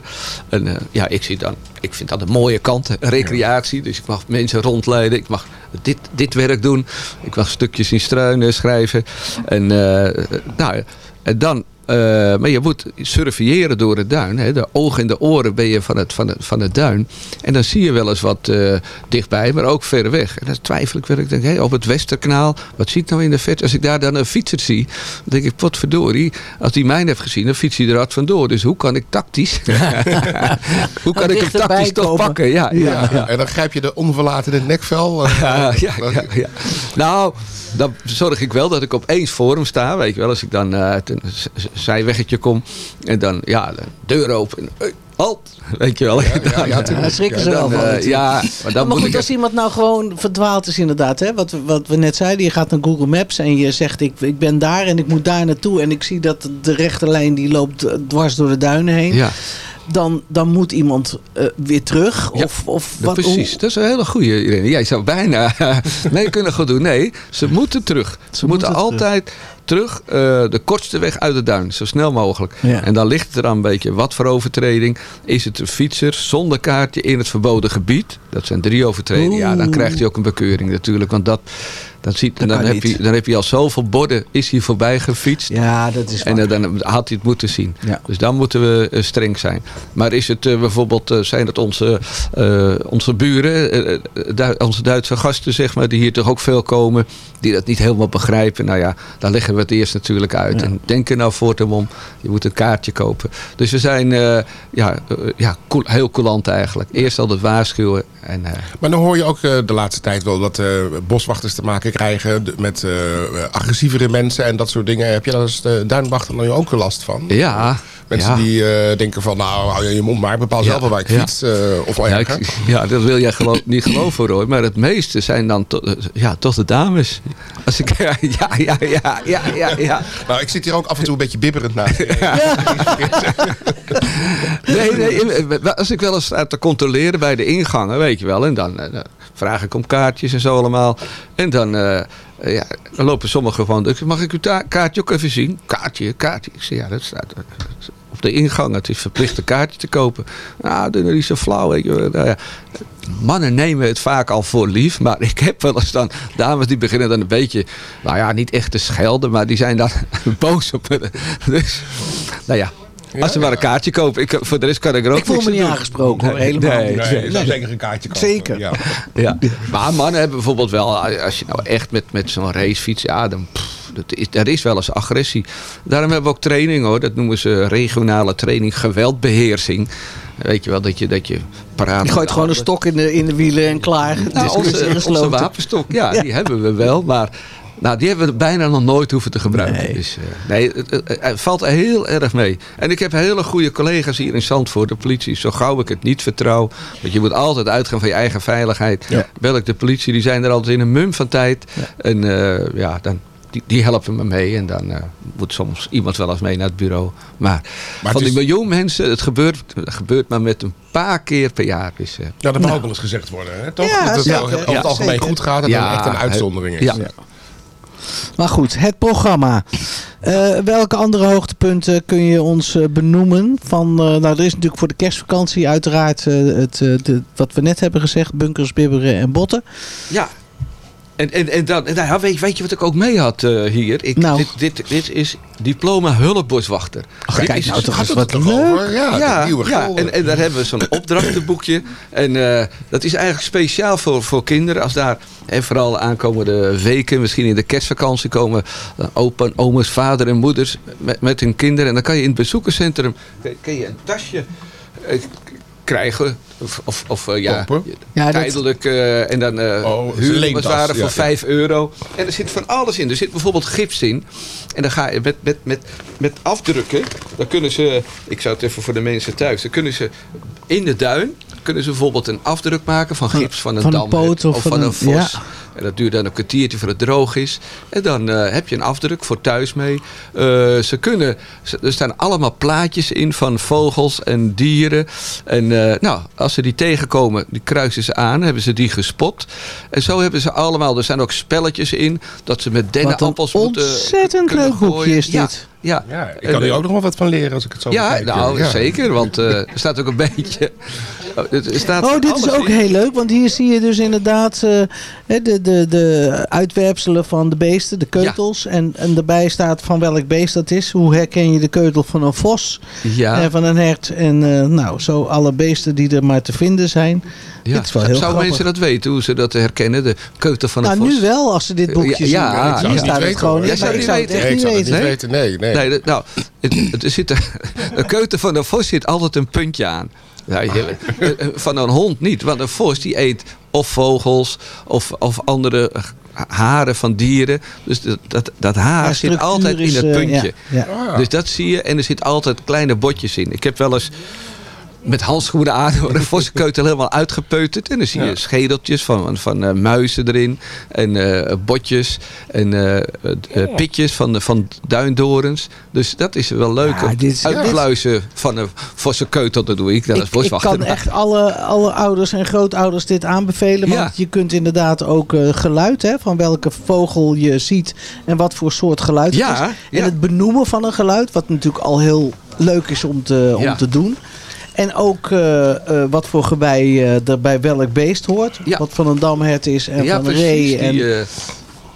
En eh, ja, ik, zie dan, ik vind dat een mooie kant. Recreatie, dus ik mag mensen rondleiden. Ik mag dit, dit werk doen. Ik mag stukjes in struinen schrijven. En, eh, nou, en dan... eh, maar je moet surveilleren door het duin. Hè. De ogen en de oren ben je van het, van, het, van het duin. En dan zie je wel eens wat eh, dichtbij, maar ook ver weg. En dan twijfel ik wel. Ik denk, hé, op het Westerkanaal, wat zie ik nou in de vet? Als ik daar dan een fietser zie, dan denk ik, potverdorie. Als die mij heeft gezien, dan fietst hij er hard vandoor. Dus hoe kan ik tactisch? hoe kan ik hem tactisch toch komen. pakken? Ja, ja, ja. En dan grijp je de onverlaten in het nekvel. eh, Ja, ja, ja, ja. Nou, dan zorg ik wel dat ik opeens voor hem sta. Weet je wel, als ik dan eh, uit een z- z- zijweggetje kom. En dan, ja, de deur open. Hey, halt! Weet je wel. ja, Dan, ja, eh, schrikken ze dan, wel van. eh, ja, maar dan maar moet goed, ik... als iemand nou gewoon verdwaald is inderdaad. Hè? Wat, we- wat we net zeiden, je gaat naar Google Maps en je zegt ik, ik ben daar en ik moet daar naartoe. En ik zie dat de rechte lijn die loopt eh, dwars door de duinen heen. Ja. Dan, dan moet iemand eh, weer terug. Ja, Of, of wat, precies, hoe- dat is een hele goede Irene. Jij zou bijna mee kunnen gaan doen. Nee, ze moeten terug. Ze, moeten, altijd terug eh, de kortste weg uit de duin, zo snel mogelijk. Ja. En dan ligt het er aan een beetje wat voor overtreding. Is het een fietser zonder kaartje in het verboden gebied? Dat zijn drie overtredingen. Ja, dan krijgt hij ook een bekeuring natuurlijk. Want dat, dat ziet, dan, kan heb je, dan heb je al zoveel borden, is hij voorbij gefietst. Ja, dat is En dan had hij het moeten zien. Ja. Dus dan moeten we eh, streng zijn. Maar is het eh, bijvoorbeeld, eh, zijn het onze, eh, onze buren, Du- onze Duitse gasten, zeg maar, die hier toch ook veel komen, die dat niet helemaal begrijpen? Nou ja, dan leggen we het eerst natuurlijk uit. En denk er nou voor hem om, je moet een kaartje kopen. Dus we zijn eh, ja, ja, cool- heel coulant eigenlijk. Eerst altijd waarschuwen. En, eh, Maar dan hoor je ook de laatste tijd wel dat eh, boswachters te maken krijgen met eh, agressievere mensen en dat soort dingen. Heb je daar als de duinwachter dan ook last van? ja, Mensen ja. die eh, denken van nou hou je je mond maar, ik bepaal Ja, zelf wel waar ik fiets. eh, of wel Ja, ik- ja, dat wil jij geloof, niet geloven hoor. Maar het meeste zijn dan to- eh, ja, toch de dames. Als ik, ja, ja, ja, ja, ja, ja. Nou, ik zit hier ook af en toe een beetje bibberend naast. Nee, nee, eh, als ik wel eens sta te controleren bij de ingangen, weet je wel. En dan, eh, dan vraag ik om kaartjes en zo allemaal. En dan, eh, eh, ja, dan lopen sommigen gewoon. Mag ik uw kaartje ook even zien? Kaartje, kaartje. Ik zeg, ja, dat staat op de ingang. Het is verplicht een kaartje te kopen. Nou, doe nou niet zo flauw. Nou ja, mannen nemen het vaak al voor lief. Maar ik heb wel eens dan dames die beginnen dan een beetje... Nou ja, niet echt te schelden. Maar die zijn dan boos op me. Dus, nou ja. Als ze maar een kaartje kopen. Ik, voor de rest kan ik er ook Ik voel me niet doen. aangesproken hoor, Nee, helemaal nee, niet. Nee, Nee. zeker een kaartje kopen. Zeker. Ja. Ja. Maar mannen hebben bijvoorbeeld wel, als je nou echt met, met zo'n racefiets, ja, dan, pff, dat is, er is wel eens agressie. Daarom hebben we ook training hoor, dat noemen ze regionale training geweldbeheersing. Weet je wel, dat je, dat je paraat... Je gooit gewoon een stok in de, in de wielen en klaar. Nou, is onze, onze, onze wapenstok, ja, die hebben we wel, maar... Nou, die hebben we bijna nog nooit hoeven te gebruiken. Nee. Dus, eh, nee, het, het- het valt er heel erg mee. En ik heb hele goede collega's hier in Zandvoort, de politie. Zo gauw ik het niet vertrouw. Want je moet altijd uitgaan van je eigen veiligheid. Ja. Bel ik de politie, die zijn er altijd in een mum van tijd. En eh, ja, dan, die, die helpen me mee. En dan eh, moet soms iemand wel eens mee naar het bureau. Maar, Maar van die miljoen mensen, het gebeurt, het gebeurt maar met een paar keer per jaar. Dus, eh, Ja, dat mag ook wel eens gezegd worden, hè? toch? Ja, dat het over Ja, het algemeen zeker. goed gaat en Ja, dan echt een uitzondering is. ja. Maar goed, het programma. Eh, welke andere hoogtepunten kun je ons eh, benoemen? Van, eh, nou, er is natuurlijk voor de kerstvakantie uiteraard het, de, wat we net hebben gezegd. Bunkers, bibberen en botten. Ja. En, en, en dan, en nou ja, weet, weet je wat ik ook mee had eh, hier? Ik, Nou. dit, dit, dit is diploma hulpboswachter. Ach, Dit kijk is- nou toch eens wat leuk. over? Ja, ja, de nieuwe ja en, en daar hebben we zo'n opdrachtenboekje. En eh, dat is eigenlijk speciaal voor, voor kinderen. Als daar, en vooral aankomende weken, misschien in de kerstvakantie komen eh, opa en oma's, vader en moeders met, met hun kinderen. En dan kan je in het bezoekerscentrum kun- kun je een tasje krijgen. Of, of, of eh, ja? Ja, dat- tijdelijk. eh, en dan eh Oh, het is een huren we leentas, het ware ja, voor ja. 5 euro. En er zit van alles in. Er zit bijvoorbeeld gips in. En dan ga je met, met, met, met afdrukken. Dan kunnen ze, ik zou het even voor de mensen thuis. Dan kunnen ze in de duin. Kunnen ze bijvoorbeeld een afdruk maken van gips van een van een dam. poot of van van een- een vos. ja. En dat duurt dan een kwartiertje voor het droog is. En dan eh, heb je een afdruk voor thuis mee. Eh, ze kunnen, er staan allemaal plaatjes in van vogels en dieren. En eh, nou, als ze die tegenkomen, die kruisen ze aan. Hebben ze die gespot. En zo hebben ze allemaal, er zijn ook spelletjes in. Dat ze met dennenappels moeten ontzettend kunnen leuk is dit. Ja, Ja, ik En, kan er eh, ook nog wel wat van leren als ik het zo ja, bekijk. nou Ja. zeker. Want eh, er staat ook een beetje... Oh, er staat Oh, dit is ook in. heel leuk, want hier zie je dus inderdaad eh, hè, de, de, de uitwerpselen van de beesten, de keutels. En, en daarbij staat van welk beest dat is. Hoe herken je de keutel van een vos Ja. en van een hert. En eh, nou, zo alle beesten die er maar te vinden zijn. Ja. Dit is wel heel Zou grappig. mensen dat weten, hoe ze dat herkennen? De keuter van een Nou, vos? nu wel, als ze dit boekje Ja, ja, zien. ik zou hier het staat niet het weten, gewoon. Jij zou ik het zou niet het echt Nee, ik niet zou het weten. niet weten. Nee, nee. Nee, dat- nou, het, het, er zit er, een keuter van een vos zit altijd een puntje aan. Ja, je- eh, van een hond niet, want een vos die eet of vogels of, of andere haren van dieren. Dus dat, dat, dat haar Ja, zit altijd is, in het eh, puntje. ja, ja. Ah. Dus dat zie je en er zit altijd kleine botjes in. Ik heb wel eens met handschoenen aan door een vossenkeutel helemaal uitgepeuterd. En dan zie je Ja. schedeltjes van, van eh, muizen erin. En eh, botjes. En eh, pitjes van, van duindorens. Dus dat is wel leuk. Ja, uitpluizen van een vossenkeutel, dat doe ik als Ik, ik kan echt alle, alle ouders en grootouders dit aanbevelen. Want je kunt inderdaad ook geluid, hè, van welke vogel je ziet en wat voor soort geluid Ja, het is. En het benoemen van een geluid, wat natuurlijk al heel leuk is om te, om te doen. En ook eh, eh, wat voor gewei eh, er bij welk beest hoort. Wat van een damhert is en ja, van een ree. En, Die,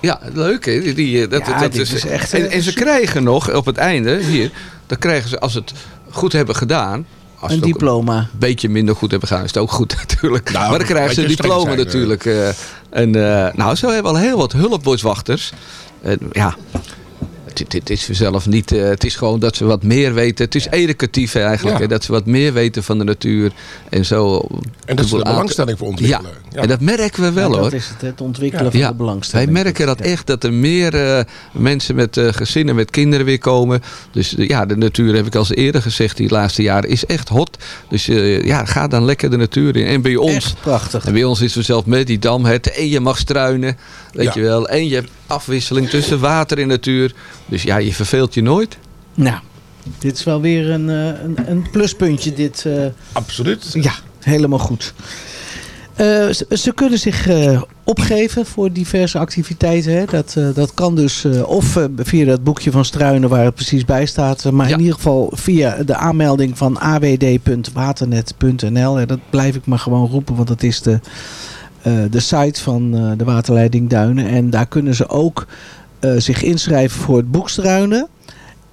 ja, leuk hè. Die, die, dat, Ja, dat dit is, is echt, en, en ze krijgen nog op het einde, hier, dan krijgen ze als ze het goed hebben gedaan. Als Een diploma. Een beetje minder goed hebben gedaan, is het ook goed natuurlijk. Nou, maar dan krijgen ze een diploma zijn, natuurlijk. eh. en eh, nou, zo hebben we al heel wat hulpboswachters. En ja, dit, dit is zelf niet. eh, het is gewoon dat ze wat meer weten. Het is educatief eigenlijk. Ja. hè, dat ze wat meer weten van de natuur. En zo. En dat ze aan- belangstelling voor ontwikkelen. Ja, en dat merken we wel Ja, hoor. dat is het, het ontwikkelen van de belangstelling. Wij merken dat echt, dat er meer eh, mensen met eh, gezinnen, met kinderen weer komen. Dus ja, de natuur, heb ik al eerder gezegd, die laatste jaren is echt hot. Dus eh, ja, ga dan lekker de natuur in. En bij ons, Echt prachtig. en bij ons is er zelf met die damherten. En je mag struinen, weet Ja. je wel. En je hebt afwisseling tussen water en natuur. Dus ja, je verveelt je nooit. Nou, dit is wel weer een, eh, een, een pluspuntje. Dit, eh, Absoluut. Ja, helemaal goed. Eh, ze, ze kunnen zich eh, opgeven voor diverse activiteiten. Hè. Dat, eh, dat kan dus eh, of via dat boekje van Struinen waar het precies bij staat. maar in ieder geval via de aanmelding van awd.waternet.nl. Dat blijf ik maar gewoon roepen, want dat is de, de site van eh, de waterleiding Duinen. En daar kunnen ze ook eh, zich inschrijven voor het boek Struinen.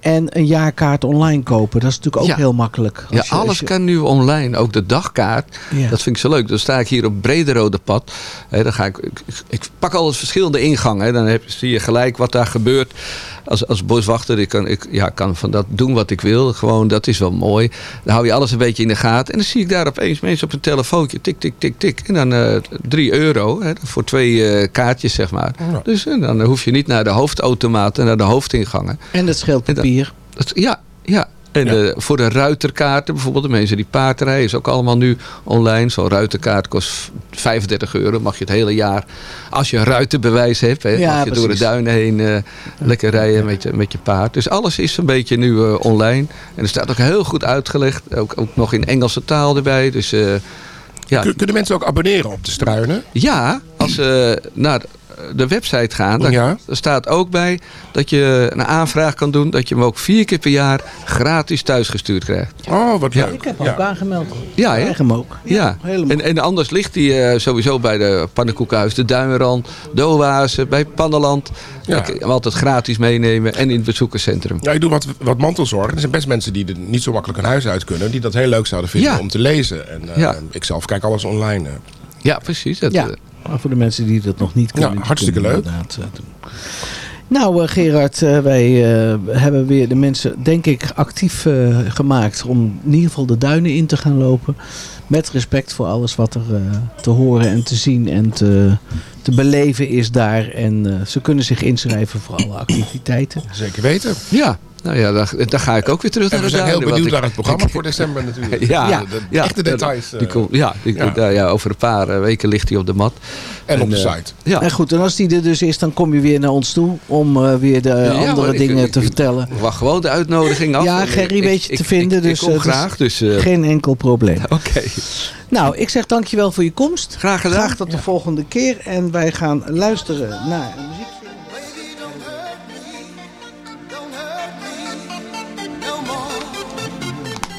En een jaarkaart online kopen. Dat is natuurlijk ook Ja. heel makkelijk. Ja, je- alles je- kan nu online. Ook de dagkaart. Ja. Dat vind ik zo leuk. Dan sta ik hier op Brederode pad. Hè, dan ga ik, ik, ik pak altijd verschillende ingangen. Hè. Dan heb, zie je gelijk wat daar gebeurt. Als, als boswachter ik kan ik ja, kan van dat doen wat ik wil. Gewoon, dat is wel mooi. Dan hou je alles een beetje in de gaten. En dan zie ik daar opeens mensen op een telefoontje. Tik, tik, tik, tik. En dan eh 3 euro. Hè, voor twee eh, kaartjes, zeg maar. Ja. Dus eh, dan hoef je niet naar de hoofdautomaten, naar de hoofdingangen. En het scheelt papier. Dat, ja, ja. En eh, voor de ruiterkaarten, bijvoorbeeld de mensen die paardrijden, is ook allemaal nu online. Zo'n ruiterkaart kost 35 euro. Mag je het hele jaar, als je een ruiterbewijs hebt, hè, Ja, mag je door de duinen heen eh, lekker rijden met je, met je paard. Dus alles is een beetje nu eh, online. En er staat ook heel goed uitgelegd. Ook, ook nog in Engelse taal erbij. Dus ja, Kun- Kunnen mensen ook abonneren op de struinen? ja, als ze naar de website gaan, dan Ja. er staat ook bij dat je een aanvraag kan doen dat je hem ook vier keer per jaar gratis thuisgestuurd krijgt. Oh, wat leuk. Ik heb ook aangemeld. Ja, hè? hem ook. Ja, en, en anders ligt die eh, sowieso bij de Pannenkoekenhuis, de Duinrand, de Oase, bij Pannenland. Ja. Ik hem altijd gratis meenemen en in het bezoekerscentrum. Ja, ik doe wat, wat mantelzorg. Er zijn best mensen die er niet zo makkelijk een huis uit kunnen. Die dat heel leuk zouden vinden Ja. om te lezen. En eh, Ja. ik zelf kijk alles online. eh. Ja, precies. Dat, Ja, eh, maar voor de mensen die dat nog niet kunnen. Ja, hartstikke kunnen leuk. inderdaad, eh. Nou, eh, Gerard, eh, wij hebben weer de mensen, denk ik, actief gemaakt om in ieder geval de duinen in te gaan lopen. Met respect voor alles wat er te horen en te zien en te, te beleven is daar. En ze kunnen zich inschrijven voor alle activiteiten. Zeker weten. ja, nou ja, daar, daar ga ik ook weer terug En naar we de zijn heel benieuwd naar het programma ik- voor december natuurlijk. Ja, De, de ja, echte details. Die eh, ja, die, ja. over een paar eh, weken ligt hij op de mat. En op de eh, site. Ja. En goed, en als die er dus is, dan kom je weer naar ons toe om eh, weer de Ja, andere hoor, dingen ik- te ik- vertellen. Wacht gewoon de uitnodiging af. Ja, Gerry weet je te ik- vinden, Ik, dus, ik kom graag, dus... Geen enkel probleem. Oké. Nou, ik zeg dankjewel voor je komst. Graag gedaan. Graag tot de volgende keer. En wij gaan luisteren naar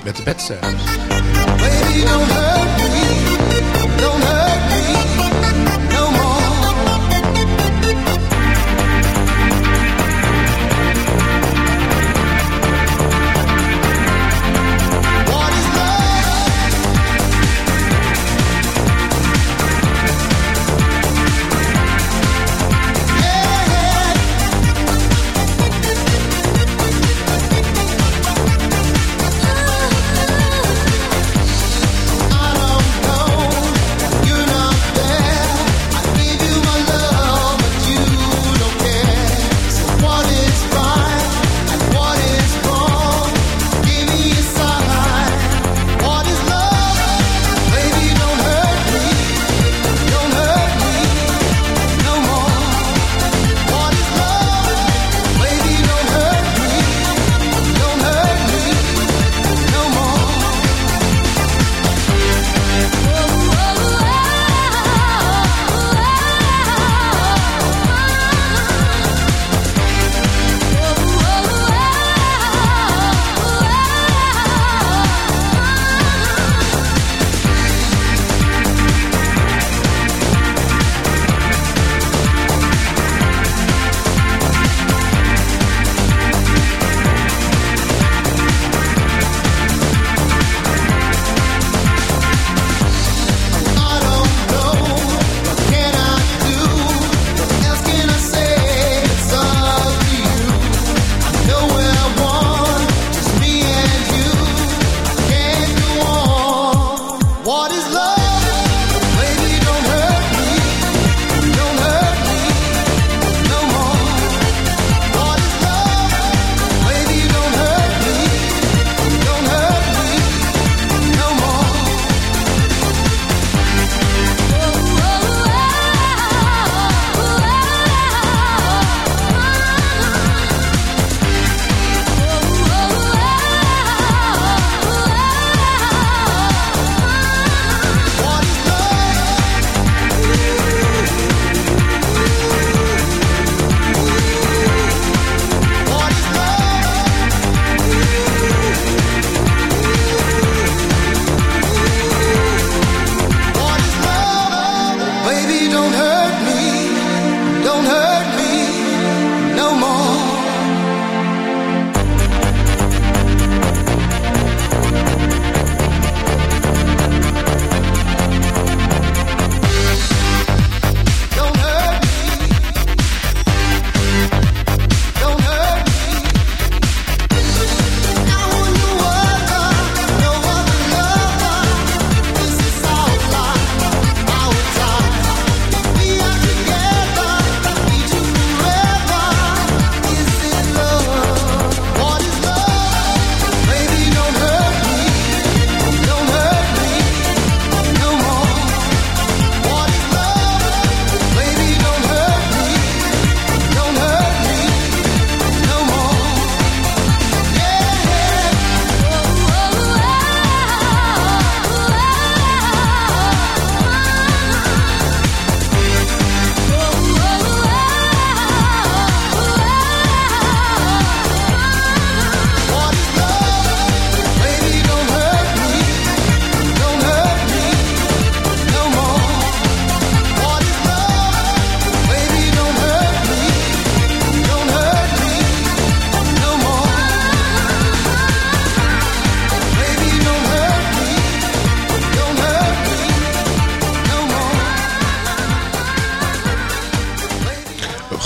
Met de bedcijfers.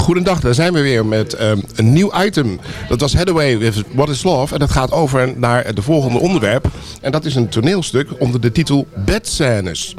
Goedendag, daar zijn we weer met ehm, een nieuw item. Dat was Hathaway with What is Love. En dat gaat over naar de volgende onderwerp. En dat is een toneelstuk onder de titel Bedscènes.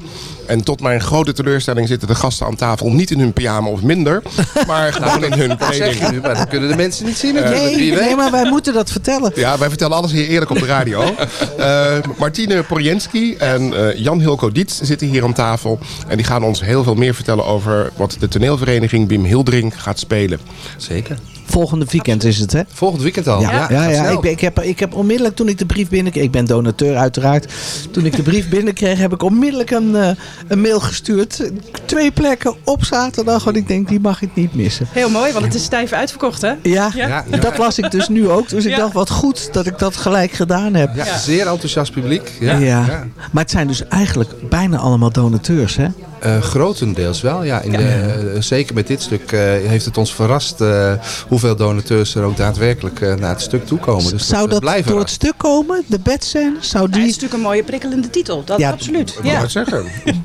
En tot mijn grote teleurstelling zitten de gasten aan tafel niet in hun pyjama of minder. Maar gewoon in hun kleding. nu, maar dat kunnen de mensen niet zien. Eh, natuurlijk. Nee, maar wij moeten dat vertellen. Ja, wij vertellen alles hier eerlijk op de radio. Eh, Martine Porjenski en eh, Jan Hilco Dietz zitten hier aan tafel. En die gaan ons heel veel meer vertellen over wat de toneelvereniging Wim Hildering gaat spelen. Zeker. Volgende weekend is het, hè? Volgend weekend al. Ja, ja, ja. Ik, ben- ik, heb, ik heb onmiddellijk toen ik de brief binnenkreeg... Ik ben donateur uiteraard. Toen ik de brief binnenkreeg heb ik onmiddellijk een, eh, een mail gestuurd. Twee plekken op zaterdag. Want ik denk, die mag ik niet missen. Heel mooi, want het is stijf uitverkocht, hè? Ja, Ja. dat las ik dus nu ook. Dus ik dacht, wat goed dat ik dat gelijk gedaan heb. Ja, zeer enthousiast publiek. Ja. Ja. Ja. Maar het zijn dus eigenlijk bijna allemaal donateurs, hè? Eh, grotendeels wel, ja. In de, eh, zeker met dit stuk eh, heeft het ons verrast eh, hoeveel donateurs er ook daadwerkelijk eh, naar het stuk toekomen. Dus Zou dat blijven door het stuk komen? De bedscène? Zou Ja, het die... is natuurlijk een mooie prikkelende titel, dat Ja, absoluut. Ik Ja. het zeggen.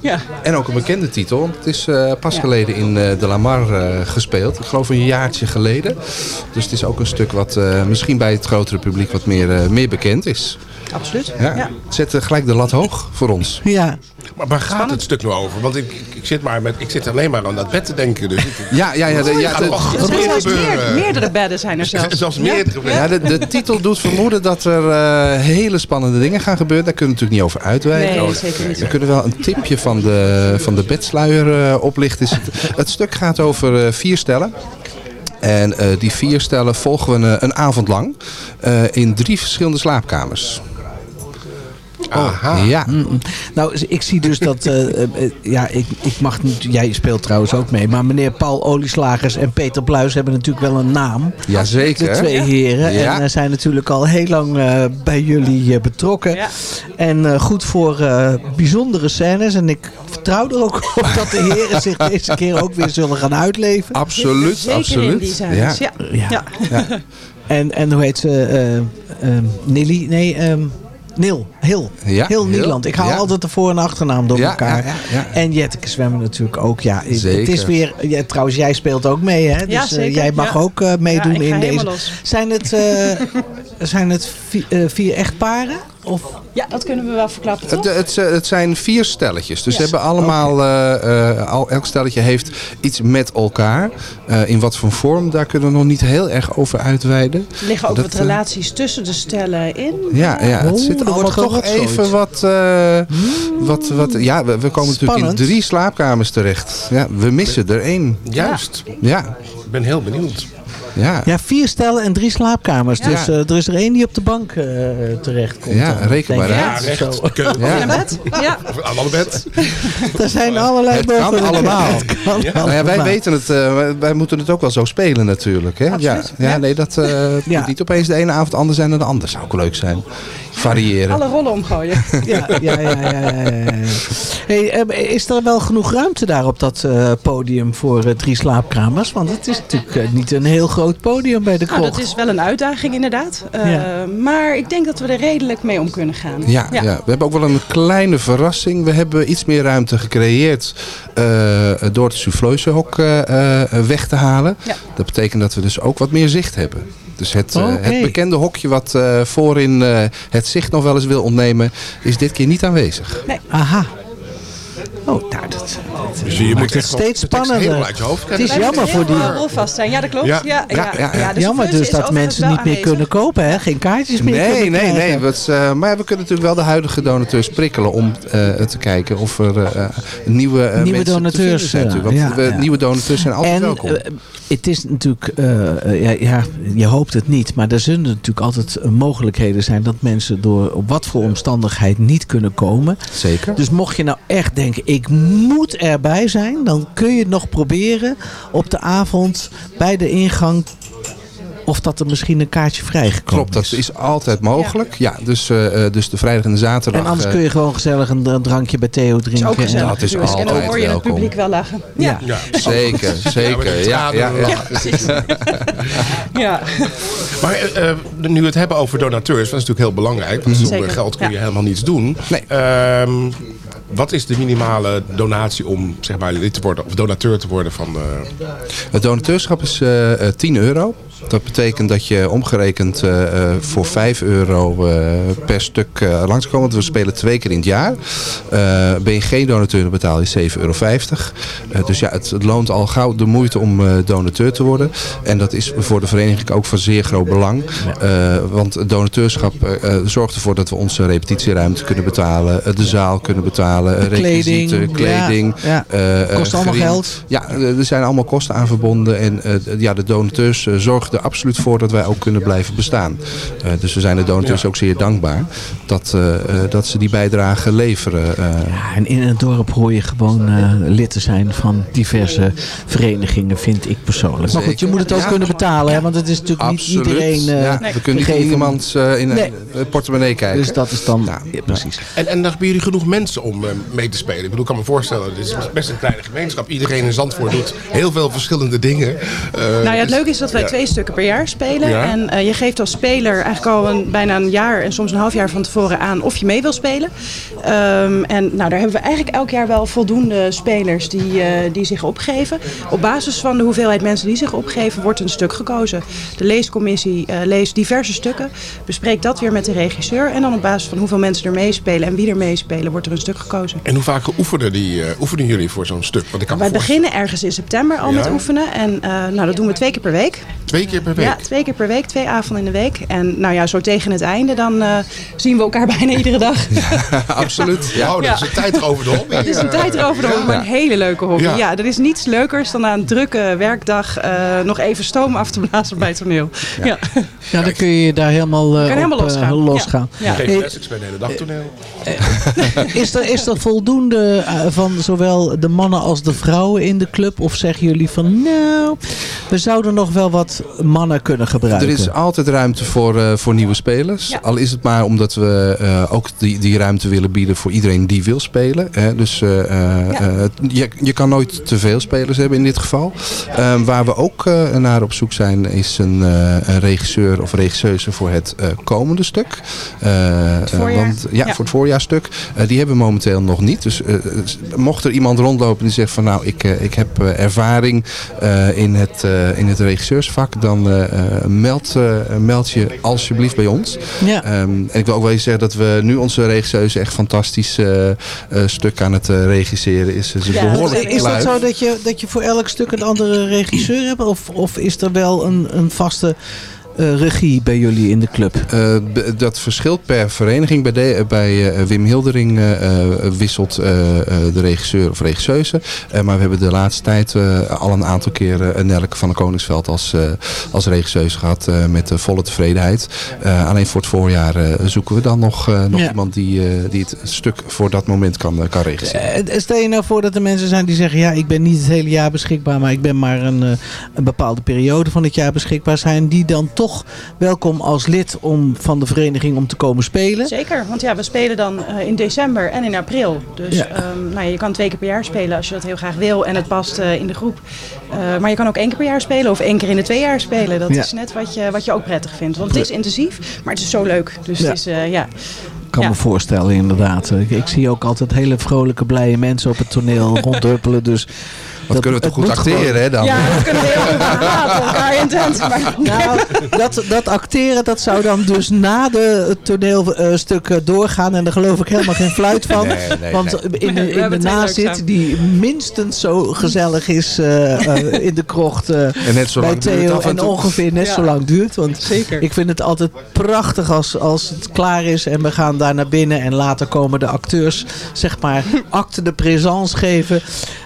Ja. En ook een bekende titel. want Het is eh, pas Ja. geleden in eh, De Lamar eh, gespeeld. Ik geloof een jaartje geleden. Dus het is ook een stuk wat eh, misschien bij het grotere publiek wat meer, eh, meer bekend is. Absoluut. Ja. Ja. Zet eh, gelijk de lat hoog voor ons. Ja, Maar waar gaat het stuk nou over? Want ik, ik, ik zit maar met, ik zit alleen maar aan dat bed te denken. Dus ik, Ja, ja, ja. De, ja, de- er Er zijn meer meerdere bedden zijn er zelfs. Zelfs meerdere. Ja, de, de titel doet vermoeden dat er eh, hele spannende dingen gaan gebeuren. Daar kunnen we natuurlijk niet over uitweiden. Nee, zeker niet. We kunnen wel een tipje van de, van de bedsluier eh, oplichten. Is Het, het stuk gaat over eh, vier stellen. En eh, die vier stellen volgen we een, een avond lang eh, in drie verschillende slaapkamers. Aha. Ja. Nou, ik zie dus dat... eh, eh, eh, ja, ik, ik mag niet... Jij speelt trouwens ook mee. Maar meneer Paul Olieslagers en Peter Bluis hebben natuurlijk wel een naam. jazeker. De twee heren. Ja. En zijn natuurlijk al heel lang eh, bij jullie betrokken. Ja. En eh, goed voor eh, bijzondere scènes. En ik vertrouw er ook op dat de heren zich deze keer ook weer zullen gaan uitleven. Absoluut, Zeker absoluut. in die scènes. Ja. Ja. Ja. En, en hoe heet ze? eh, ehm, Nilly? Nee, ehm Nil. Hil. Ja, Heel Hil. Nederland. Ik haal Ja. altijd de voor- en achternaam door Ja, elkaar. ja, ja, ja. En Jetteke zwemmen natuurlijk ook. Ja, het- is weer... Ja, trouwens, jij speelt ook mee, hè? Dus Ja, eh, jij mag Ja. ook eh, meedoen Ja, ik ga in deze. los. Zijn het, eh, zijn het vi- eh, vier echtparen? Of? ja, dat kunnen we wel verklappen, toch? Het, het, het zijn vier stelletjes. Dus ze hebben allemaal, eh, eh, al, elk stelletje heeft iets met elkaar. Eh, in wat voor vorm, daar kunnen we nog niet heel erg over uitweiden. Er liggen ook Dat, wat eh, relaties tussen de stellen in. Ja, ja het Oh, zit allemaal wordt toch even wat, eh, wat, wat... Ja, we, we komen natuurlijk in drie slaapkamers terecht. Ja, we missen er één. Juist. Ja, Ik ben heel benieuwd. Ja. Ja, vier stellen en drie slaapkamers. Ja. Dus eh, er is er één die op de bank eh terecht komt. Ja, dan, reken maar denk ik. uit. Ja, Zo. recht. Keuken. Ja. Bed? Ja. Of aan alle bed. Er zijn allerlei Het kan allemaal. Het kan Ja. Nou ja, wij allemaal. weten het, eh, wij- moeten het ook wel zo spelen natuurlijk. Hè? Ja, Absoluut. ja, Ja. nee, dat eh, Ja. moet niet opeens de ene avond anders zijn dan de andere. Zou ook leuk zijn. Variëren. Alle rollen omgooien. Ja, ja, ja, ja, ja. Hey, eh, is er wel genoeg ruimte daar op dat eh, podium voor eh, drie slaapkamers? Want het is natuurlijk eh, niet een heel groot podium bij de Nou, krocht. dat is wel een uitdaging inderdaad. Eh, Ja. Maar ik denk dat we er redelijk mee om kunnen gaan. Ja, ja. we hebben ook wel een kleine verrassing. We hebben iets meer ruimte gecreëerd eh, door het eh, eh, weg te halen. Ja. Dat betekent dat we dus ook wat meer zicht hebben. Dus het, eh, het bekende hokje wat eh, voorin eh, het zicht nog wel eens wil ontnemen, is dit keer niet aanwezig. Aha. Oh, nou, dat, Dus je moet echt steeds spannender. Het is jammer voor die... Heel vast zijn. Ja, dat klopt. Ja. Ja, ja, Ja, ja, ja. de Jammer dus dat mensen niet meer kunnen kopen, hè? Geen kaartjes meer Nee, kunnen nee, nee. Wat, eh, maar we kunnen natuurlijk wel de huidige donateurs prikkelen om eh, te kijken of er eh, nieuwe, eh, Nieuwe mensen te donateurs, vinden zijn. natuurlijk. Want nieuwe donateurs zijn altijd en welkom. het is natuurlijk, ja, ja, je hoopt het niet, maar er zullen natuurlijk altijd mogelijkheden zijn dat mensen door op wat voor omstandigheid niet kunnen komen. Zeker. Dus mocht je nou echt denken, ik moet erbij zijn, dan kun je het nog proberen op de avond bij de ingang of dat er misschien een kaartje vrijgekomen Klopt, dat is altijd mogelijk. Ja, dus, eh, eh, dus de vrijdag en de zaterdag. En anders eh, kun je gewoon gezellig een, een drankje bij Theo drinken. is ook en- Dat is natuurlijk. En dan altijd hoor je het publiek wel lachen. Ja, Ja. Zeker, zeker. Ja, ja, ja. ja. Maar eh, eh, nu we het hebben over donateurs, dat is natuurlijk heel belangrijk. Want zonder Zeker, geld kun je ja. helemaal niets doen. Ehm, wat is de minimale donatie om zeg maar, lid te worden of donateur te worden van... eh, Het donateurschap is eh, eh, 10 euro. Dat betekent dat je omgerekend eh, eh, voor 5 euro eh, per stuk eh langskomt. Want we spelen twee keer in het jaar. Ben je geen donateur, dan betaal je 7,50 euro. Dus ja, het, het loont al gauw de moeite om donateur te worden. En dat is voor de vereniging ook van zeer groot belang. Want donateurschap zorgt ervoor dat we onze repetitieruimte kunnen betalen. de zaal kunnen betalen. Kleding, kleding. ja, ja. Kost allemaal geld. Ja, er zijn allemaal kosten aan verbonden. En ja, de donateurs zorgen er absoluut voor dat wij ook kunnen blijven bestaan. Eh, dus we zijn de donateurs ook zeer dankbaar dat, eh, eh, dat ze die bijdrage leveren. eh. Ja, en in een dorp hoor je gewoon eh, lid te zijn van diverse verenigingen, vind ik persoonlijk. Maar goed, je moet het ook Ja. kunnen betalen, hè, want het is natuurlijk Absoluut. niet iedereen eh ja, we kunnen niet gegeven. in iemands eh, in Nee. een portemonnee kijken. Dus dat is dan... Ja, precies. En, en dan hebben jullie genoeg mensen om eh, mee te spelen. Ik bedoel, ik kan me voorstellen, het is best een kleine gemeenschap. Iedereen in Zandvoort doet heel veel verschillende dingen. Eh, Nou ja, het dus- leuke is dat wij ja. twee stukken per jaar spelen. Ja. En eh, je geeft als speler eigenlijk al een, bijna een jaar en soms een half jaar van tevoren aan of je mee wil spelen. Ehm, en nou, daar hebben we eigenlijk elk jaar wel voldoende spelers die, eh, die zich opgeven. Op basis van de hoeveelheid mensen die zich opgeven wordt een stuk gekozen. De leescommissie eh, leest diverse stukken, bespreekt dat weer met de regisseur. En dan op basis van hoeveel mensen er meespelen en wie er meespelen wordt er een stuk gekozen. En hoe vaak oefenen, die, oefenen jullie voor zo'n stuk? Want ik kan Wij beginnen ergens in september al Ja? met oefenen. En nou, dat doen we twee keer per week. Twee keer per week? Ja, twee keer per week, twee avonden in de week. En nou ja, zo tegen het einde, dan eh, zien we elkaar bijna iedere dag. Absoluut. Ja. Oh, dat is een tijd erover de hobby. Het is een tijd erover de hobby, maar een hele leuke hobby. Ja. Ja. er is niets leukers dan na een drukke werkdag eh, nog even stoom af te blazen bij het toneel. Ja. Ja, dan kun je daar helemaal, eh, Kan helemaal op, eh, losgaan. losgaan. Ja. Les, ik speel de hele dag toneel. Is er, is er voldoende van zowel de mannen als de vrouwen in de club? Of zeggen jullie van nou, we zouden nog wel wat mannen kunnen gebruiken? Er is altijd ruimte voor, eh, voor nieuwe spelers. Ja. Al is het maar omdat we eh, ook die, die ruimte willen bieden voor iedereen die wil spelen. Hè. Dus eh, je, je kan nooit te veel spelers hebben in dit geval. Waar we ook eh, naar op zoek zijn is een, eh, een regisseur of regisseuse voor het eh, komende stuk. Want, ja, Ja. voor het voorjaarstuk. Die hebben we momenteel nog niet. Dus eh, mocht er iemand rondlopen die zegt van nou ik, ik heb eh, ervaring eh, in, het, eh, in het regisseursvak. Dan eh, eh, meld, eh, meld je alsjeblieft bij ons. Ja. Ehm, en ik wil ook wel eens zeggen dat we nu onze regisseuse echt fantastisch stuk aan het regisseren is. Ja, behoorlijk Is dat zo dat je, dat je voor elk stuk een andere regisseur hebt? Of, of is er wel een, een vaste eh, regie bij jullie in de club? Eh, dat verschilt per vereniging. Bij, de, bij eh, Wim Hildering wisselt de regisseur of regisseuse. Maar we hebben de laatste tijd al een aantal keren uh, Nelke van de Koningsveld als, als regisseuse gehad. eh, met volle tevredenheid. Alleen voor het voorjaar zoeken we dan nog, nog Ja. iemand die, die het stuk voor dat moment kan, kan regisseren. Stel je nou voor dat er mensen zijn die zeggen... ja, ik ben niet het hele jaar beschikbaar... maar ik ben maar een, een bepaalde periode van het jaar beschikbaar. Zijn die dan toch welkom als lid om, van de vereniging om te komen spelen? Zeker, want ja, we spelen dan eh, in december en in april. Dus Ja. ehm, nou ja, je kan twee keer per jaar spelen als je dat heel graag wil en het past eh, in de groep. Eh, maar je kan ook één keer per jaar spelen of één keer in de twee jaar spelen. Dat Ja. is net wat je, wat je ook prettig vindt. Want het is intensief, maar het is zo leuk. Dus Ja. het is, ja. Ik kan Ja. me voorstellen inderdaad. Ik, ik zie ook altijd hele vrolijke, blije mensen op het toneel rondduppelen. Dus Wat kunnen we toch goed acteren hè dan? Ja, dat kunnen we heel goed haten elkaar intens. Maar, Nou, dat, dat acteren, dat zou dan dus na de het toneelstuk doorgaan. En daar geloof ik helemaal geen fluit van. Nee, nee, Want nee. in de, in de nazit, die minstens zo gezellig is eh, eh, in de krocht eh, En net zo bij lang duurt het Theo. af en ongeveer net Ja. zo lang duurt. Want Zeker. ik vind het altijd prachtig als, als het klaar is. En we gaan daar naar binnen. En later komen de acteurs, zeg maar, acte de présence geven.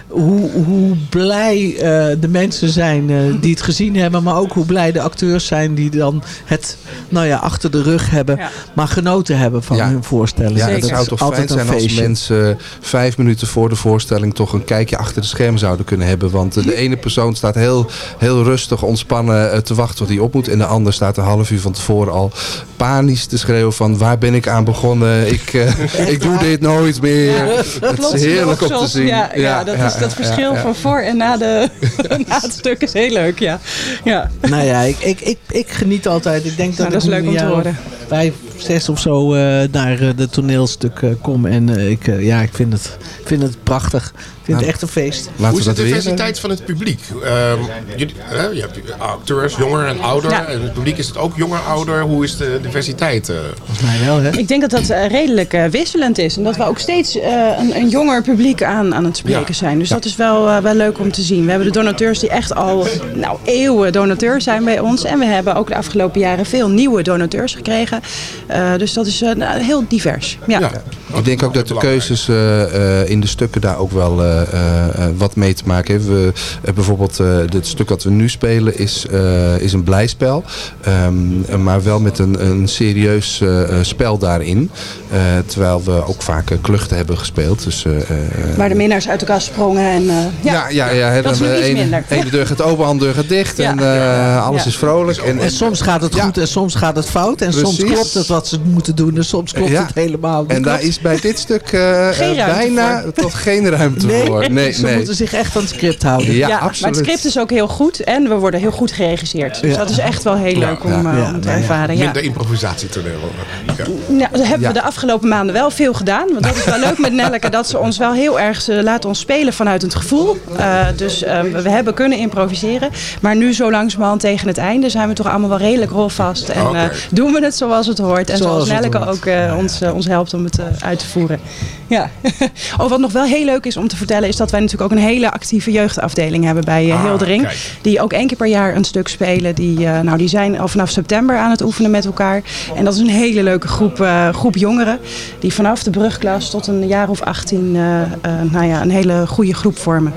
Hoe, hoe blij eh, de mensen zijn eh, die het gezien hebben. Maar ook hoe blij de acteurs zijn die dan het nou ja, achter de rug hebben. Maar genoten hebben van hun voorstelling. Ja, Dat zou toch altijd fijn een zijn als mensen vijf minuten voor de voorstelling toch een kijkje achter de schermen zouden kunnen hebben. Want eh, de ene persoon staat heel, heel rustig, ontspannen eh, te wachten tot hij op moet. En de ander staat een half uur van tevoren al panisch te schreeuwen van waar ben ik aan begonnen? Ik, eh, ik doe dit nooit meer. het is heerlijk om te zien. Ja, ja, dat, is, dat verschil van voor en na, de, na het stuk is heel leuk, ja. ja. Nou ja, ik, ik, ik, ik geniet altijd. Ik denk dat, Nou, dat is ik nu leuk om te horen. Vijf, zes of zo eh, naar eh, de toneelstuk eh, kom. En ik, ja, ik vind het, vind het prachtig. Vind het echt een feest. Hoe is de diversiteit van het publiek? Ehm, jullie, je hebt acteurs, jonger en ouder. Ja. En het publiek is het ook jonger, ouder. Hoe is de diversiteit? eh? Volgens mij wel, hè? Ik denk dat dat eh, redelijk eh, wisselend is. En dat we ook steeds eh, een, een jonger publiek aan, aan het spreken Ja. zijn. Dus Ja. dat is wel, wel leuk om te zien. We hebben de donateurs die echt al nou, eeuwen donateur zijn bij ons. En we hebben ook de afgelopen jaren veel nieuwe donateurs gekregen. Eh, dus dat is nou, heel divers. Ja. Ik denk ook dat de keuzes eh, eh, in de stukken daar ook wel wat mee te maken hebben. We, eh, bijvoorbeeld eh, het stuk dat we nu spelen is, eh, is een blijspel. Ehm, maar wel met een, een serieus eh, eh, spel daarin. Eh, terwijl we ook vaak eh, kluchten hebben gespeeld. Dus, eh, eh, Waar de minnaars uit elkaar sprongen. En, eh, ja, ja, ja, ja, hè, dat is dan, eh, iets ene, minder. ene deur gaat open, andere deur gaat dicht. Ja. En eh, alles Ja. is vrolijk. En, En soms gaat het goed en soms gaat het fout. En soms klopt het wat ze moeten doen. En soms klopt Ja. het helemaal niet. En daar is bij dit stuk eh, eh, bijna voor. tot geen ruimte Nee, voor. Nee, ze nee. moeten zich echt aan het script houden. Ja, maar absoluut. het script is ook heel goed en we worden heel goed geregisseerd. Dus Ja. dat is echt wel heel leuk om, Ja. eh, Ja, om te ja. ervaren. Ja. Minder improvisatietoneel. Ja. Nou, dat hebben Ja. we de afgelopen maanden wel veel gedaan. Want dat is wel leuk met Nelleke. Dat ze ons wel heel erg ze laten ons spelen vanuit het gevoel. Eh, dus eh, we hebben kunnen improviseren. Maar nu zo langzamerhand tegen het einde zijn we toch allemaal wel redelijk rolvast. En eh, doen we het zoals het hoort. En Zoals zoals, Nelleke ook eh, ons, ons helpt om het uit te voeren. Ja. oh, wat nog wel heel leuk is om te vertellen is dat wij natuurlijk ook een hele actieve jeugdafdeling hebben bij eh, Hildering. Die ook één keer per jaar een stuk spelen. Die, eh, nou, die zijn al vanaf september aan het oefenen met elkaar. En dat is een hele leuke groep, eh, groep jongeren. Die vanaf de brugklas tot een jaar of 18 eh, eh, nou ja, een hele goede groep vormen.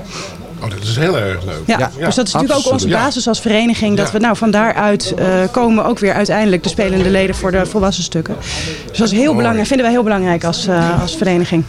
Oh, dat is heel erg leuk. Ja, dus dat is natuurlijk ook onze basis als vereniging. Dat we nou van daaruit eh, komen ook weer uiteindelijk de spelende leden voor de volwassen stukken. Dus dat is heel belangrijk, vinden wij heel belangrijk als, eh, als vereniging.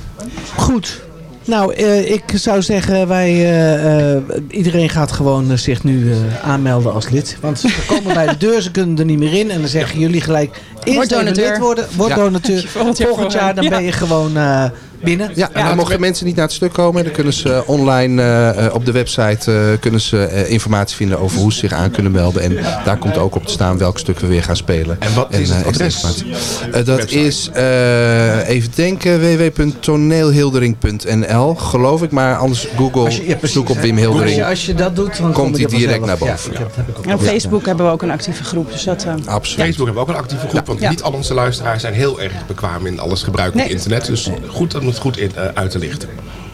Goed. Nou, eh, ik zou zeggen, wij, eh, eh, iedereen gaat gewoon zich nu eh, aanmelden als lid. Want ze komen bij de deur, ze kunnen er niet meer in. En dan zeggen jullie gelijk, eerst Word donateur. lid worden. Word Ja. donateur. Volgend jaar Volgend jaar dan Ja. ben je gewoon eh, binnen. Ja, en dan mochten mensen niet naar het stuk komen. Dan kunnen ze online eh, eh, op de website eh, kunnen ze, eh, informatie vinden over hoe ze zich aan kunnen melden. En daar komt ook op te staan welk stuk we weer gaan spelen. En wat is eh, het adres? informatie. Eh, dat Website. is, eh, even denken, www.toneelhildering.nl geloof ik. Maar anders Google, Als je- ja, precies, zoek op. Wim Als Hildering. je, als je dat doet, Komt hij direct naar boven. Dat. En op Facebook hebben we ook een actieve groep. Dus dat, eh, Absoluut. Facebook hebben we ook een actieve groep, want Ja. niet al onze luisteraars zijn heel erg bekwaam in alles gebruiken op internet. Dus goed om het goed in, eh, uit te lichten.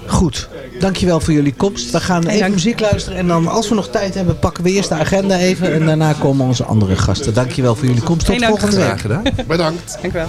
Goed. Dankjewel voor jullie komst. We gaan even muziek luisteren. En dan, als we nog tijd hebben, pakken we eerst de agenda even. En daarna komen onze andere gasten. Dankjewel voor jullie komst. Tot volgende week. Graag gedaan. Bedankt. Dank u wel.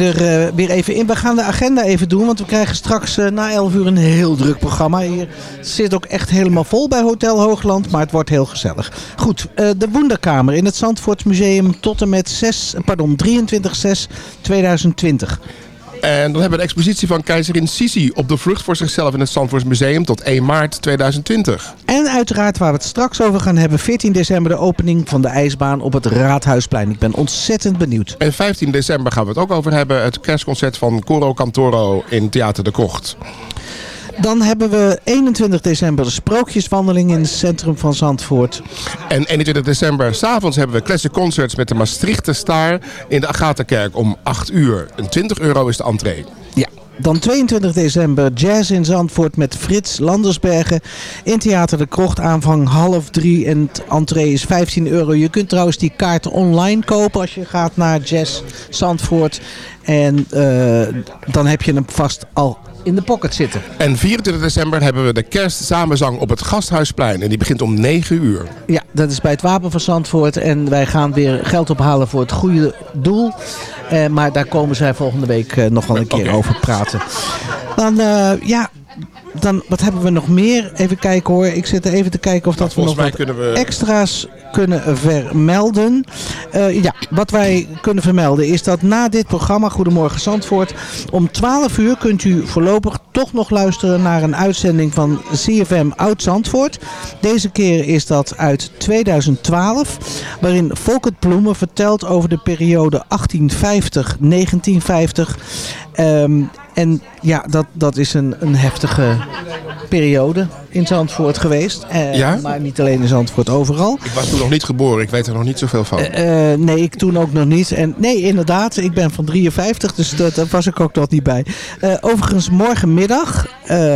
Zijn er eh, weer even in. We gaan de agenda even doen, want we krijgen straks eh, na 11 uur een heel druk programma. Hier zit ook echt helemaal vol bij Hotel Hoogland, maar het wordt heel gezellig. Goed, eh, de Wonderkamer in het Zandvoortsmuseum tot en met 6, pardon, 23 6 2020. En dan hebben we de expositie van keizerin Sisi op de vlucht voor zichzelf in het Zandvoorts Museum tot 1 maart 2020. En uiteraard waar we het straks over gaan hebben, 14 december de opening van de ijsbaan op het Raadhuisplein. Ik ben ontzettend benieuwd. En 15 december gaan we het ook over hebben. Het kerstconcert van Coro Cantoro in Theater de Kocht. Dan hebben we 21 december de sprookjeswandeling in het centrum van Zandvoort. En 21 december, s'avonds hebben we Classic Concerts met de Maastrichter Star in de Agatha-kerk om 8 uur. En 20 euro is de entree. Ja. Dan 22 december Jazz in Zandvoort met Frits Landersbergen. In Theater de Krocht aanvang half drie en het entree is 15 euro. Je kunt trouwens die kaarten online kopen als je gaat naar Jazz Zandvoort. En eh, dan heb je hem vast al in de pocket zitten. En 24 december hebben we de kerstsamenzang op het Gasthuisplein. En die begint om 9 uur. Ja, dat is bij het Wapen van Zandvoort. En wij gaan weer geld ophalen voor het goede doel. Eh, maar daar komen zij volgende week eh, nog wel een keer over praten. Dan, eh, ja, dan, wat hebben we nog meer? Even kijken hoor. Ik zit er even te kijken of dat we nog wat kunnen we- extra's kunnen vermelden. Eh, ja, wat wij kunnen vermelden is dat na dit programma Goedemorgen Zandvoort... om 12 uur kunt u voorlopig toch nog luisteren naar een uitzending van CFM Oud Zandvoort. Deze keer is dat uit 2012, waarin Volkert Bloemen vertelt over de periode 1850-1950... Ehm, en ja, dat, dat is een, een heftige periode in Zandvoort geweest. Eh, Ja? Maar niet alleen in Zandvoort, overal. Ik was toen nog niet geboren, ik weet er nog niet zoveel van. Eh, eh, nee, ik toen ook nog niet. En nee, inderdaad, ik ben van 53, dus dat, daar was ik ook nog niet bij. Overigens, morgenmiddag,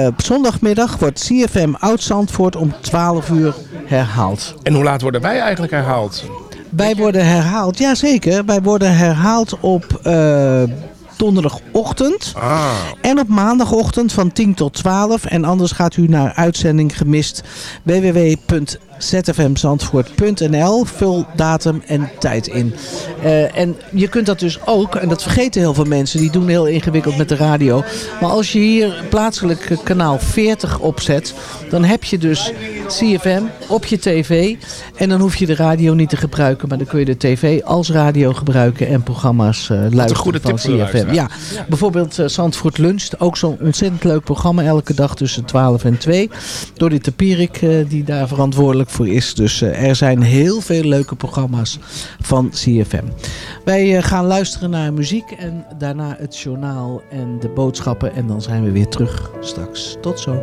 op zondagmiddag, wordt CFM Oud Zandvoort om 12 uur herhaald. En hoe laat worden wij eigenlijk herhaald? Wij worden herhaald, jazeker. Wij worden herhaald op donderdagochtend. Ah. En op maandagochtend van 10 tot 12. En anders gaat u naar uitzending gemist www.zfmzandvoort.nl. Vul datum en tijd in. Eh, en je kunt dat dus ook, en dat vergeten heel veel mensen, die doen heel ingewikkeld met de radio. Maar als je hier plaatselijk kanaal 40 opzet, dan heb je dus CFM op je tv. En dan hoef je de radio niet te gebruiken, maar dan kun je de tv als radio gebruiken en programma's eh luisteren goede van CFM. luisteraar. Ja, bijvoorbeeld eh, Zandvoort Lunch, ook zo'n ontzettend leuk programma elke dag tussen 12 en 2. Door die Tapierik eh, die daar verantwoordelijk voor is. Dus eh, er zijn heel veel leuke programma's van CFM. Wij eh, gaan luisteren naar muziek en daarna het journaal en de boodschappen. En dan zijn we weer terug straks. Tot zo.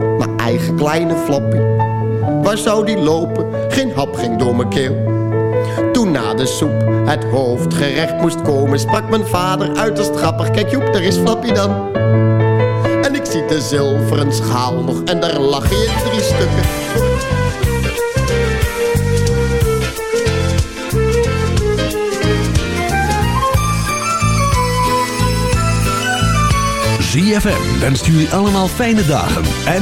eigen kleine Flappy. Waar zou die lopen? Geen hap ging door mijn keel. Toen na de soep het hoofdgerecht moest komen... sprak mijn vader uiterst grappig. Kijk Joep, daar is Flappy dan. En ik zie de zilveren schaal nog en daar lag hij in drie stukken. ZFM wenst jullie allemaal fijne dagen en